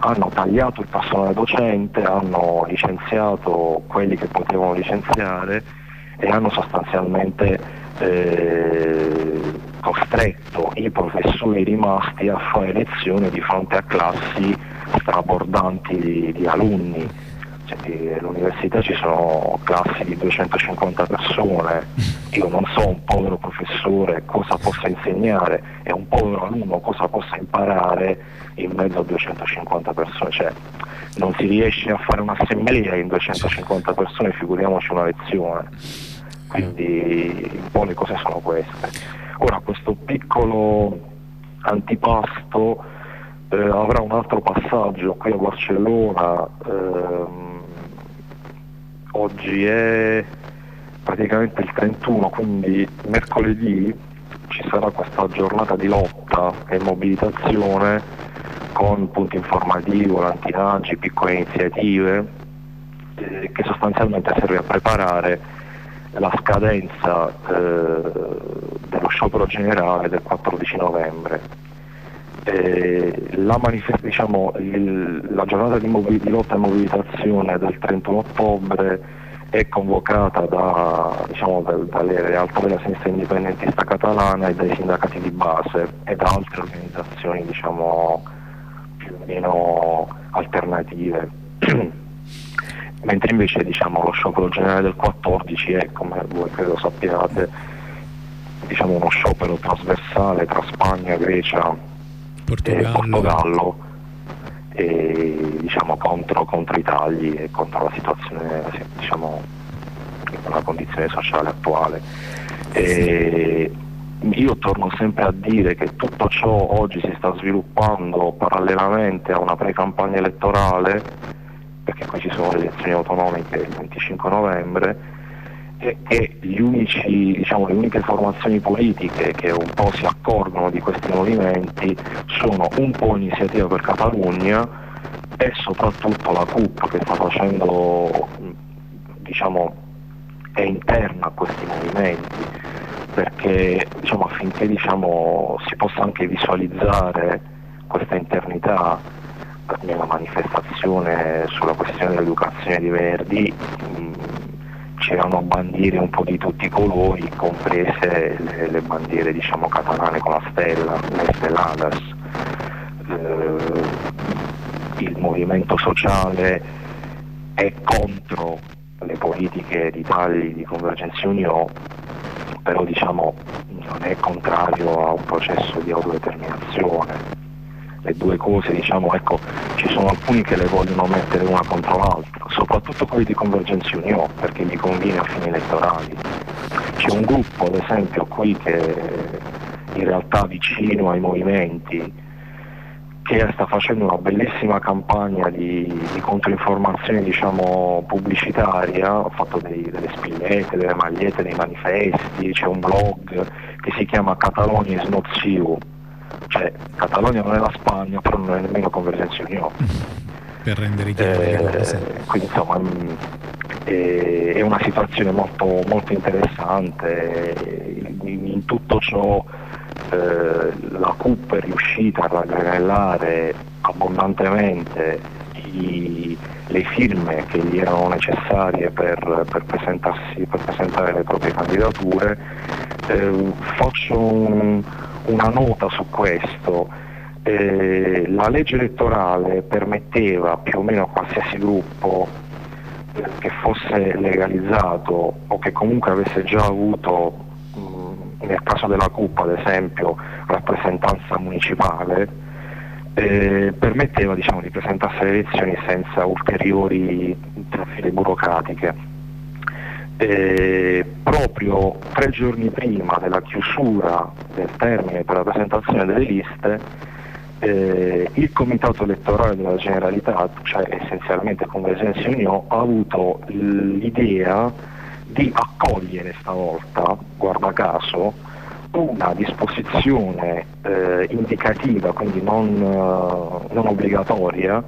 hanno tagliato il personale docente, hanno licenziato quelli che potevano licenziare e hanno sostanzialmente eh, costretto i professori rimasti a fare lezioni di fronte a classi strabordanti di, di alunni. Cioè, all'università ci sono classi di 250 persone, io non so un povero professore cosa possa insegnare e un povero alunno cosa possa imparare in mezzo a 250 persone, cioè non si riesce a fare un'assemblea in 250 persone, figuriamoci una lezione. Quindi un po' le cose sono queste. Ora questo piccolo antipasto eh, avrà un altro passaggio qui a Barcellona, ehm, oggi è praticamente il 31, quindi mercoledì ci sarà questa giornata di lotta e mobilitazione con punti informativi, volantinaggi, piccole iniziative eh, che sostanzialmente serve a preparare la scadenza eh, dello sciopero generale del 14 novembre. La, diciamo, il, la, giornata di, di, lotta e mobilitazione del 31 ottobre è convocata da, diciamo, da, dalle realtà della sinistra indipendentista catalana e dai sindacati di base e da altre organizzazioni diciamo, meno alternative. Mentre invece diciamo, lo sciopero generale del 14 è, come voi credo sappiate, diciamo, uno sciopero trasversale tra Spagna, Grecia Portogallo. e Portogallo e diciamo, contro, contro, i tagli e contro la situazione, diciamo, la condizione sociale attuale. E io torno sempre a dire che tutto ciò oggi si sta sviluppando parallelamente a una pre-campagna elettorale, perché qui ci sono le elezioni autonomiche il 25 novembre, e, e unici, diciamo, le uniche formazioni politiche che un po' si accorgono di questi movimenti sono un po' Iniziativa per Catalogna e soprattutto la CUP che sta facendo, diciamo, è interna a questi movimenti perché diciamo, affinché diciamo, si possa anche visualizzare questa internità nella manifestazione sulla questione dell'educazione di Verdi c'erano bandiere un po' di tutti i colori, comprese le, le bandiere diciamo, catalane con la stella, le stelladas. Eh, il movimento sociale è contro le politiche di tagli di Convergenza Unione, però diciamo, non è contrario a un processo di autodeterminazione le due cose, diciamo, ecco, ci sono alcuni che le vogliono mettere una contro l'altra, soprattutto quelli di Convergenza Unione, perché gli conviene a fini elettorali. C'è un gruppo, ad esempio, qui che in realtà vicino ai movimenti, che sta facendo una bellissima campagna di, di controinformazione diciamo, pubblicitaria, ha fatto dei, delle spillette, delle magliette, dei manifesti, c'è un blog che si chiama Catalonia is cioè Catalogna non è la Spagna, però non è nemmeno Convergenza Unione. Per rendere chiaro eh, Quindi insomma è, è, una situazione molto, molto interessante, in, in tutto ciò eh, la CUP è riuscita a raggranellare abbondantemente i, le firme che gli erano necessarie per, per, per presentare le proprie candidature. Eh, faccio un, una nota su questo. Eh, la legge elettorale permetteva più o meno a qualsiasi gruppo che fosse legalizzato o che comunque avesse già avuto, mh, nel caso della CUP ad esempio, rappresentanza municipale, eh, permetteva diciamo, di presentarsi alle elezioni senza ulteriori trafile burocratiche eh, proprio tre giorni prima della chiusura del termine per la presentazione delle liste, eh, il comitato elettorale della Generalità, cioè essenzialmente Convergenza Unione, ha avuto l'idea di accogliere stavolta, guarda caso, una disposizione eh, indicativa, quindi non, uh, non obbligatoria,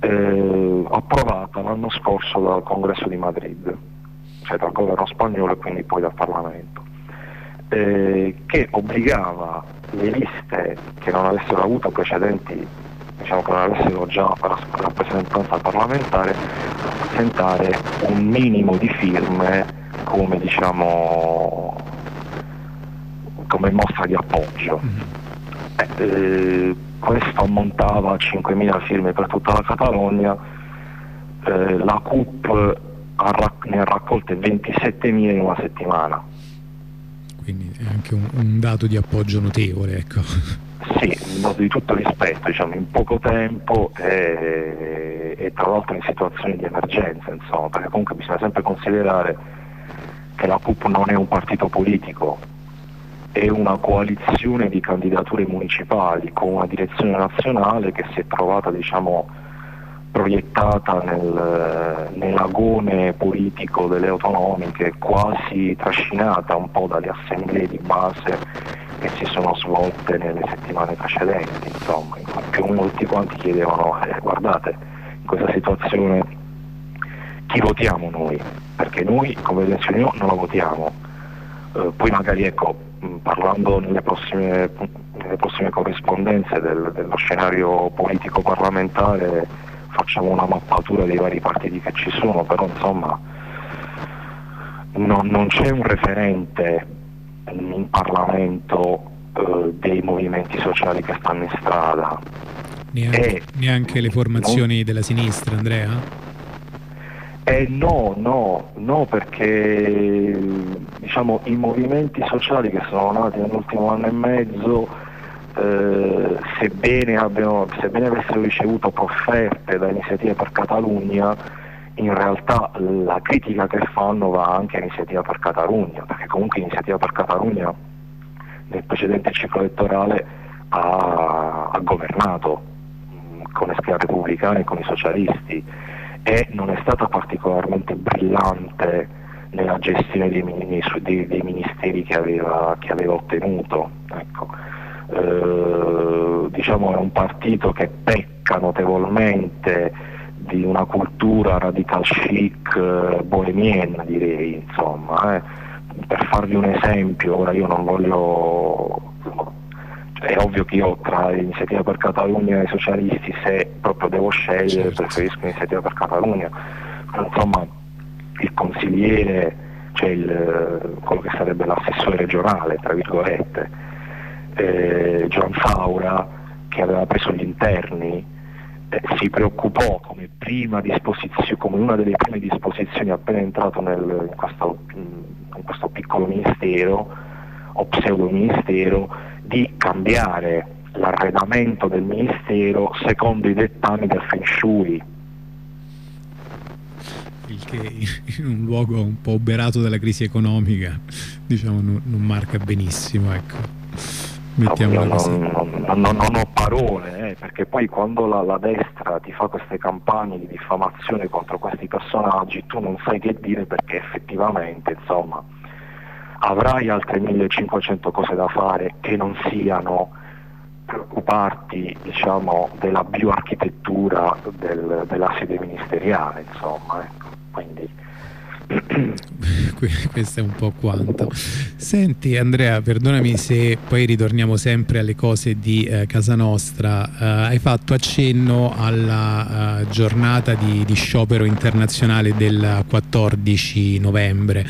eh, approvata l'anno scorso dal Congresso di Madrid cioè dal governo spagnolo e quindi poi dal Parlamento, eh, che obbligava le liste che non avessero avuto precedenti, diciamo che non avessero già rappresentanza parlamentare, a presentare un minimo di firme come, diciamo, come mostra di appoggio. Mm-hmm. Eh, eh, questo ammontava a 5.000 firme per tutta la Catalogna, eh, la CUP ne ha raccolte 27.000 in una settimana. Quindi è anche un, un dato di appoggio notevole, ecco. Sì, di tutto rispetto, diciamo, in poco tempo e, e tra l'altro in situazioni di emergenza, insomma, perché comunque bisogna sempre considerare che la CUP non è un partito politico, è una coalizione di candidature municipali con una direzione nazionale che si è trovata diciamo, proiettata nel, nell'agone politico delle autonomiche, quasi trascinata un po' dalle assemblee di base che si sono svolte nelle settimane precedenti, insomma, in cui molti quanti chiedevano eh, guardate, in questa situazione chi votiamo noi? Perché noi come elezioni non la votiamo. Eh, poi magari ecco, parlando nelle prossime, nelle prossime corrispondenze del, dello scenario politico parlamentare facciamo una mappatura dei vari partiti che ci sono, però insomma non, non c'è un referente in Parlamento eh, dei movimenti sociali che stanno in strada. Neanche, e, neanche le formazioni no, della sinistra, Andrea? Eh no, no, no, perché diciamo, i movimenti sociali che sono nati nell'ultimo anno e mezzo eh, sebbene, abbiano, sebbene avessero ricevuto profferte da iniziative per Catalogna, in realtà la critica che fanno va anche a iniziativa per Catalogna, perché comunque iniziativa per Catalogna nel precedente ciclo elettorale ha, ha governato mh, con le schede repubblicane e con i socialisti e non è stata particolarmente brillante nella gestione dei, dei, dei ministeri che aveva, che aveva ottenuto. Eh, diciamo è un partito che pecca notevolmente di una cultura radical chic eh, bohemienne direi insomma eh. per farvi un esempio ora io non voglio cioè, è ovvio che io tra l'iniziativa per Catalogna e i socialisti se proprio devo scegliere certo. preferisco l'iniziativa per Catalogna insomma il consigliere cioè il, quello che sarebbe l'assessore regionale tra virgolette eh, Gian Faura che aveva preso gli interni eh, si preoccupò come, come, una delle prime disposizioni appena entrato nel, in, questo, in, questo, piccolo ministero o pseudo ministero di cambiare l'arredamento del ministero secondo i dettami del Feng Shui. Il che in un luogo un po' oberato dalla crisi economica diciamo non, non marca benissimo. Ecco. Mettiamola no, non, non, non, non, ho parole, eh, perché poi quando la, la, destra ti fa queste campagne di diffamazione contro questi personaggi tu non sai che dire perché effettivamente insomma avrai altre 1500 cose da fare che non siano preoccuparti diciamo, della bioarchitettura del, della sede ministeriale insomma ecco. quindi questo è un po' quanto. Senti Andrea, perdonami se poi ritorniamo sempre alle cose di eh, casa nostra. Eh, hai fatto accenno alla eh, giornata di, di, sciopero internazionale del 14 novembre,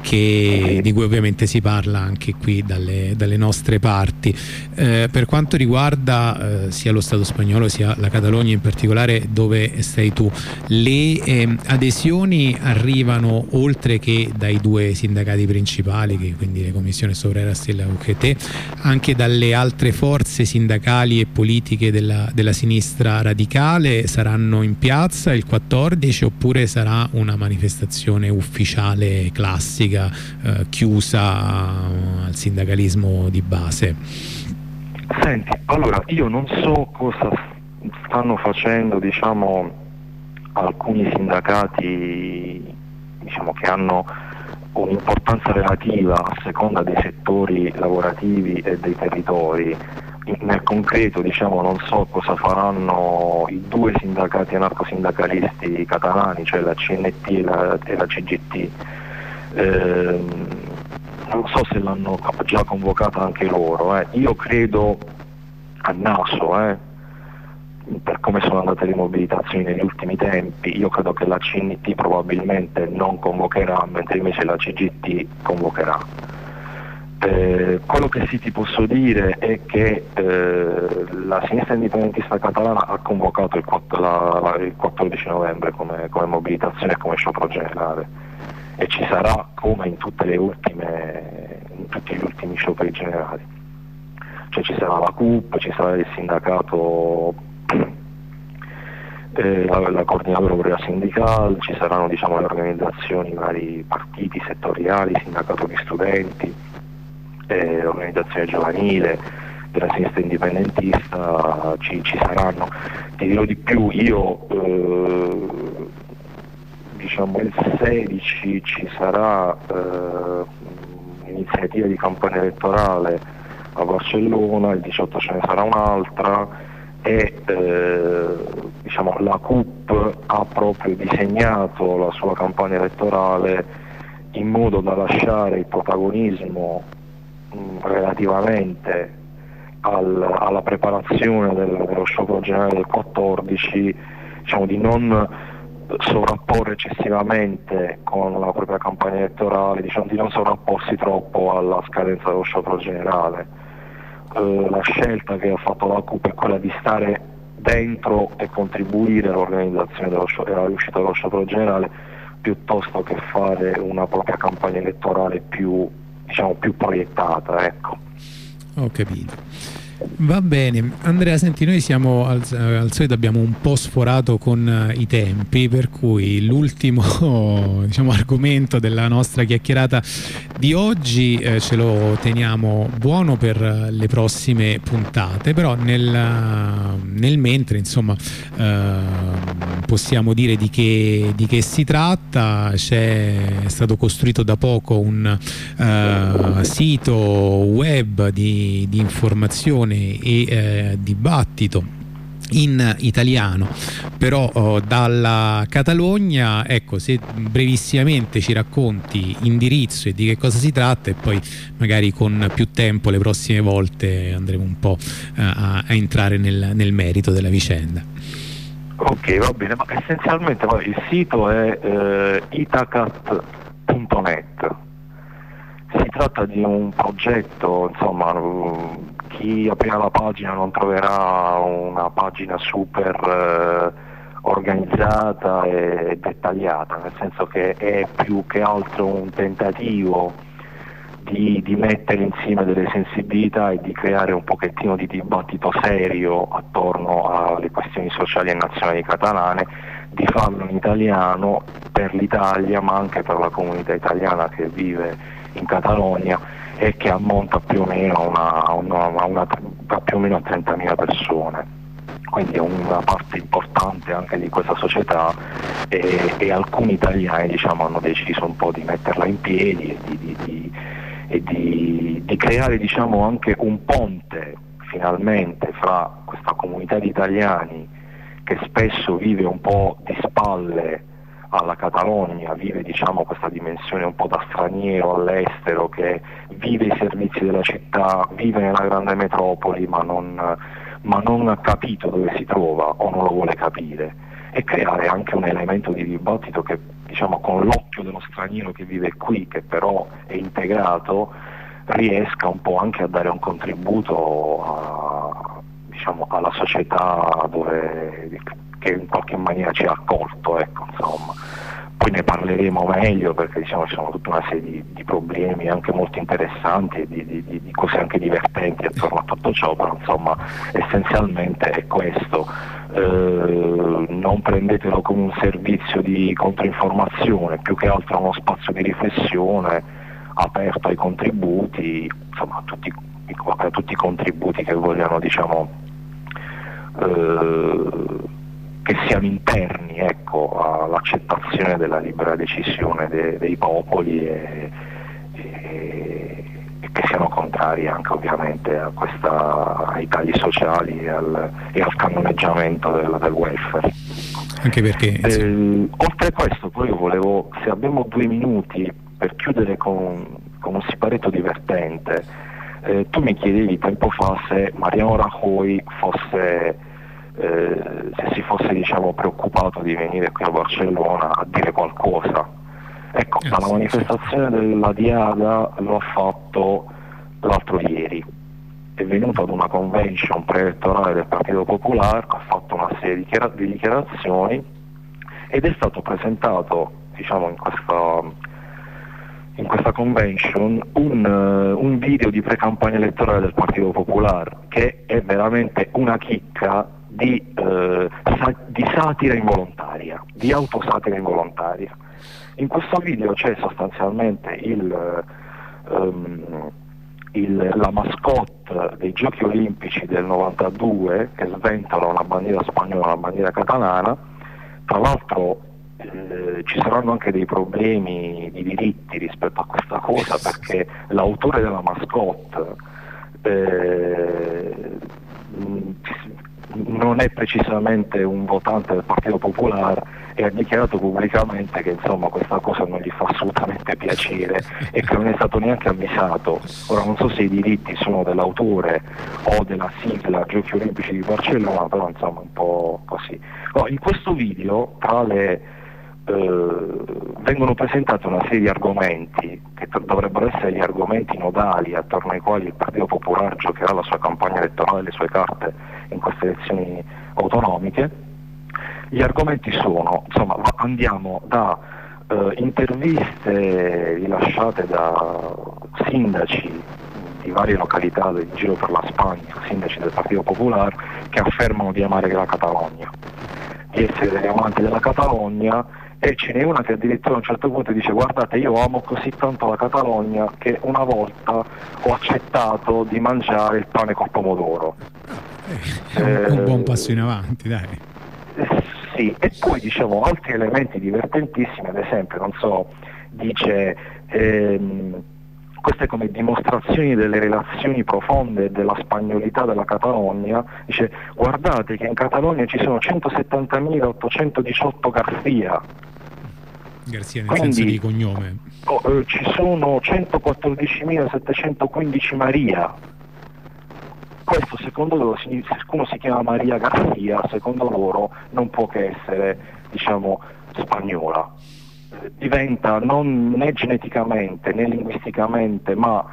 che, di cui ovviamente si parla anche qui dalle, dalle nostre parti. Eh, per quanto riguarda eh, sia lo Stato spagnolo sia la Catalogna in particolare, dove sei tu, le ehm, adesioni arrivano oltre che dai due sindacati principali, che quindi le commissioni Sovreras e la UGT, anche dalle altre forze sindacali e politiche della, della sinistra radicale saranno in piazza il 14 oppure sarà una manifestazione ufficiale classica eh, chiusa al sindacalismo di base? Senti, allora io non so cosa stanno facendo diciamo, alcuni sindacati diciamo, che hanno un'importanza relativa a seconda dei settori lavorativi e dei territori. Nel concreto diciamo, non so cosa faranno i due sindacati anarcosindacalisti catalani, cioè la CNT e la, e la CGT. Eh, non so se l'hanno già convocata anche loro. Eh. Io credo a naso, eh, per come sono andate le mobilitazioni negli ultimi tempi, io credo che la CNT probabilmente non convocherà, mentre invece la CGT convocherà. Eh, quello che sì ti posso dire è che eh, la sinistra indipendentista catalana ha convocato il, 4, la, la, il 14 novembre come, come, mobilitazione e come sciopero generale e ci sarà come in, ultime, in tutti gli ultimi scioperi generali. Cioè ci sarà la CUP, ci sarà il sindacato eh, la, la coordinatore obrera sindicale, ci saranno diciamo, le organizzazioni, vari partiti settoriali, sindacato di studenti, eh, l'organizzazione giovanile, della sinistra indipendentista, ci, ci, saranno. Ti dirò di più, io eh, diciamo il 16 ci sarà eh, un'iniziativa di campagna elettorale a Barcellona, il 18 ce ne sarà un'altra, e eh, diciamo, la CUP ha proprio disegnato la sua campagna elettorale in modo da lasciare il protagonismo mh, relativamente al, alla preparazione del, dello sciopero generale del 14, diciamo, di non sovrapporre eccessivamente con la propria campagna elettorale, diciamo, di non sovrapporsi troppo alla scadenza dello sciopero generale eh, la scelta che ha fatto la CUP è quella di stare dentro e contribuire all'organizzazione e alla riuscita dello sciopero generale piuttosto che fare una propria campagna elettorale più, diciamo, più proiettata. Ecco. Ho capito. Va bene, Andrea, senti, noi siamo al, al, solito abbiamo un po' sforato con uh, i tempi, per cui l'ultimo diciamo, argomento della nostra chiacchierata di oggi eh, ce lo teniamo buono per uh, le prossime puntate, però nel, uh, nel mentre insomma possiamo dire di che, di che si tratta, C'è, stato costruito da poco un sito web di, di informazione discussione e eh, dibattito in italiano. Però oh, dalla Catalogna ecco se brevissimamente ci racconti indirizzo e di che cosa si tratta e poi magari con più tempo le prossime volte andremo un po' eh, a, a, entrare nel, nel, merito della vicenda. Ok va bene ma essenzialmente il sito è eh, itacat.net si tratta di un progetto insomma chi aprirà la pagina non troverà una pagina super eh, organizzata e dettagliata, nel senso che è più che altro un tentativo di, di, mettere insieme delle sensibilità e di creare un pochettino di dibattito serio attorno alle questioni sociali e nazionali catalane, di farlo in italiano per l'Italia ma anche per la comunità italiana che vive in Catalogna e che ammonta più o meno a, una, una, una, più o meno a 30.000 persone. Quindi è una parte importante anche di questa società e, e alcuni italiani diciamo, hanno deciso un po' di metterla in piedi e di, di, di, e di creare diciamo, anche un ponte finalmente fra questa comunità di italiani che spesso vive un po' di spalle alla Catalogna, vive diciamo, questa dimensione un po' da straniero all'estero che vive i servizi della città, vive nella grande metropoli ma non, ma non ha capito dove si trova o non lo vuole capire. E creare anche un elemento di dibattito che diciamo, con l'occhio dello straniero che vive qui, che però è integrato, riesca un po' anche a dare un contributo a, diciamo, alla società dove, che in qualche maniera ci ha accolto, ecco. Poi ne parleremo meglio perché diciamo, ci sono tutta una serie di, di problemi anche molto interessanti e di, di, di, cose anche divertenti attorno a tutto ciò, però insomma essenzialmente è questo. Eh, non prendetelo come un servizio di controinformazione, più che altro uno spazio di riflessione aperto ai contributi, insomma a tutti, a tutti i contributi che vogliano diciamo, eh, che siano interni ecco, all'accettazione della libera decisione de, dei popoli e, e, e, che siano contrari anche ovviamente a questa, ai tagli sociali e al, e al cannoneggiamento del, del, welfare. Anche perché... Eh, oltre a questo poi io volevo, se abbiamo due minuti per chiudere con, con un siparetto divertente, eh, tu mi chiedevi tempo fa se Mariano Rajoy fosse eh, se si fosse diciamo, preoccupato di venire qui a Barcellona a dire qualcosa. Ecco, eh, alla manifestazione della Diada lo ha fatto l'altro ieri, è venuto ad una convention preelettorale del Partito Popolare, ha fatto una serie di dichiarazioni ed è stato presentato diciamo, in, questa, in, questa, convention un, uh, un video di pre-campagna elettorale del Partito Popolare che è veramente una chicca di, eh, sa- di satira involontaria, di autosatira involontaria. In questo video c'è sostanzialmente il, um, il, la mascotte dei giochi olimpici del 92 che sventola una bandiera spagnola e una bandiera catalana, tra l'altro eh, ci saranno anche dei problemi di diritti rispetto a questa cosa perché l'autore della mascotte eh, non è precisamente un votante del Partito Popolare e ha dichiarato pubblicamente che insomma, questa cosa non gli fa assolutamente piacere e che non è stato neanche avvisato. Ora non so se i diritti sono dell'autore o della sigla Giochi Olimpici di Barcellona, però insomma un po' così. Oh, in questo video tra eh, vengono presentati una serie di argomenti che dovrebbero essere gli argomenti nodali attorno ai quali il Partito Popolare giocherà la sua campagna elettorale, le sue carte in queste elezioni autonomiche. Gli argomenti sono, insomma, andiamo da eh, interviste rilasciate da sindaci di varie località in giro per la Spagna, sindaci del Partito Popolare, che affermano di amare la Catalogna, di essere degli amanti della Catalogna e ce n'è una che addirittura a un certo punto dice guardate io amo così tanto la Catalogna che una volta ho accettato di mangiare il pane col pomodoro. Eh, è un, un buon passo in avanti, dai. Eh, sì, e poi diciamo altri elementi divertentissimi, ad esempio, non so, dice ehm, queste come dimostrazioni delle relazioni profonde della spagnolità della Catalogna, dice guardate che in Catalogna ci sono 170.818 Garcia. Garcia nel Quindi, senso di cognome. Oh, eh, ci sono 114.715 Maria. Questo secondo loro, uno si chiama Maria Garcia, secondo loro non può che essere diciamo, spagnola diventa non né geneticamente né linguisticamente ma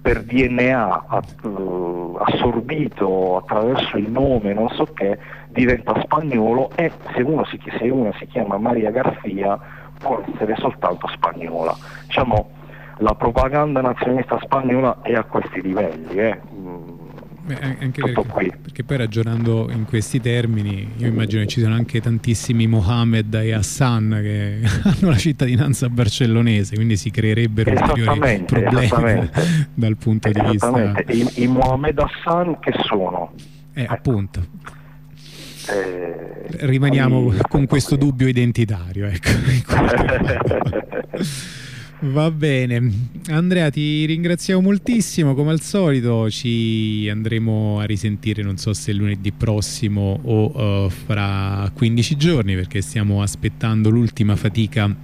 per DNA uh, assorbito attraverso il nome non so che diventa spagnolo e se uno si, se una si chiama Maria Garcia può essere soltanto spagnola diciamo la propaganda nazionalista spagnola è a questi livelli eh. Beh, anche perché, perché, poi ragionando in questi termini, io immagino che ci siano anche tantissimi Mohammed e Hassan che hanno la cittadinanza barcellonese, quindi si creerebbero ulteriori problemi dal punto di vista. I, I Mohammed Hassan che sono? Eh, ecco. appunto. Eh, Rimaniamo con questo dubbio identitario. Ecco. Va bene, Andrea ti ringraziamo moltissimo, come al solito ci andremo a risentire non so se lunedì prossimo o uh, fra 15 giorni perché stiamo aspettando l'ultima fatica uh,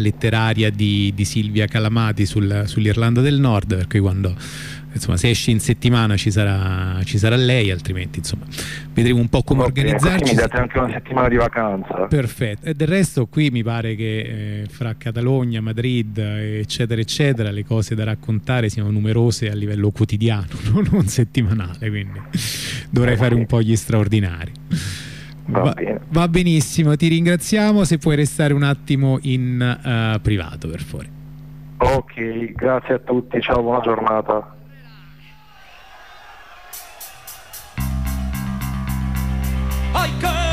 letteraria di, di, Silvia Calamati sul, sull'Irlanda del Nord, per cui quando insomma se esce in settimana ci sarà, ci sarà lei altrimenti insomma vedremo un po' come okay, organizzarci mi date anche una settimana di vacanza perfetto e del resto qui mi pare che eh, fra Catalogna, Madrid eccetera eccetera le cose da raccontare siano numerose a livello quotidiano non settimanale quindi dovrei fare un po' gli straordinari Va, va, benissimo, ti ringraziamo. Se puoi restare un attimo in uh, privato, per favore. Ok, grazie a tutti, ciao, buona giornata. I can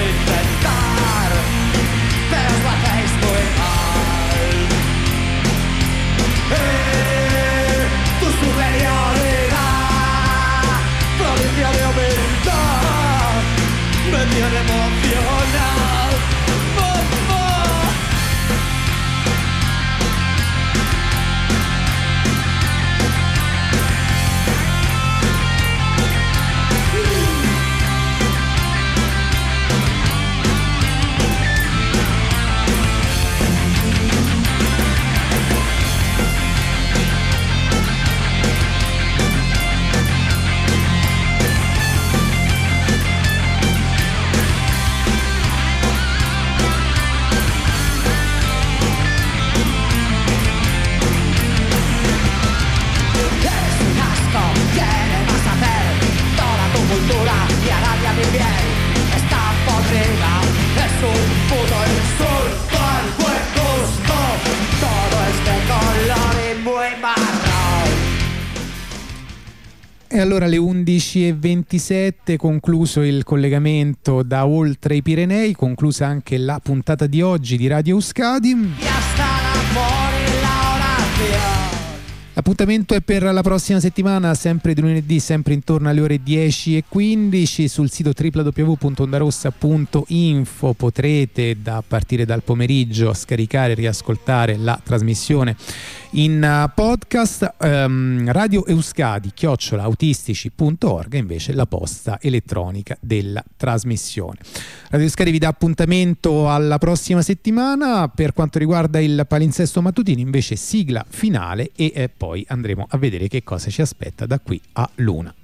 perfect. Allora alle 11.27 concluso il collegamento da oltre i Pirenei, conclusa anche la puntata di oggi di Radio Euskadi. L'appuntamento è per la prossima settimana, sempre di lunedì, sempre intorno alle ore 10 e 15 sul sito www.ondarossa.info potrete da partire dal pomeriggio scaricare e riascoltare la trasmissione in uh, podcast um, Radio Euskadi chiocciola autistici.org invece la posta elettronica della trasmissione. Radio Euskadi vi dà appuntamento alla prossima settimana. Per quanto riguarda il palinsesto mattutino invece sigla finale e eh, poi andremo a vedere che cosa ci aspetta da qui a luna.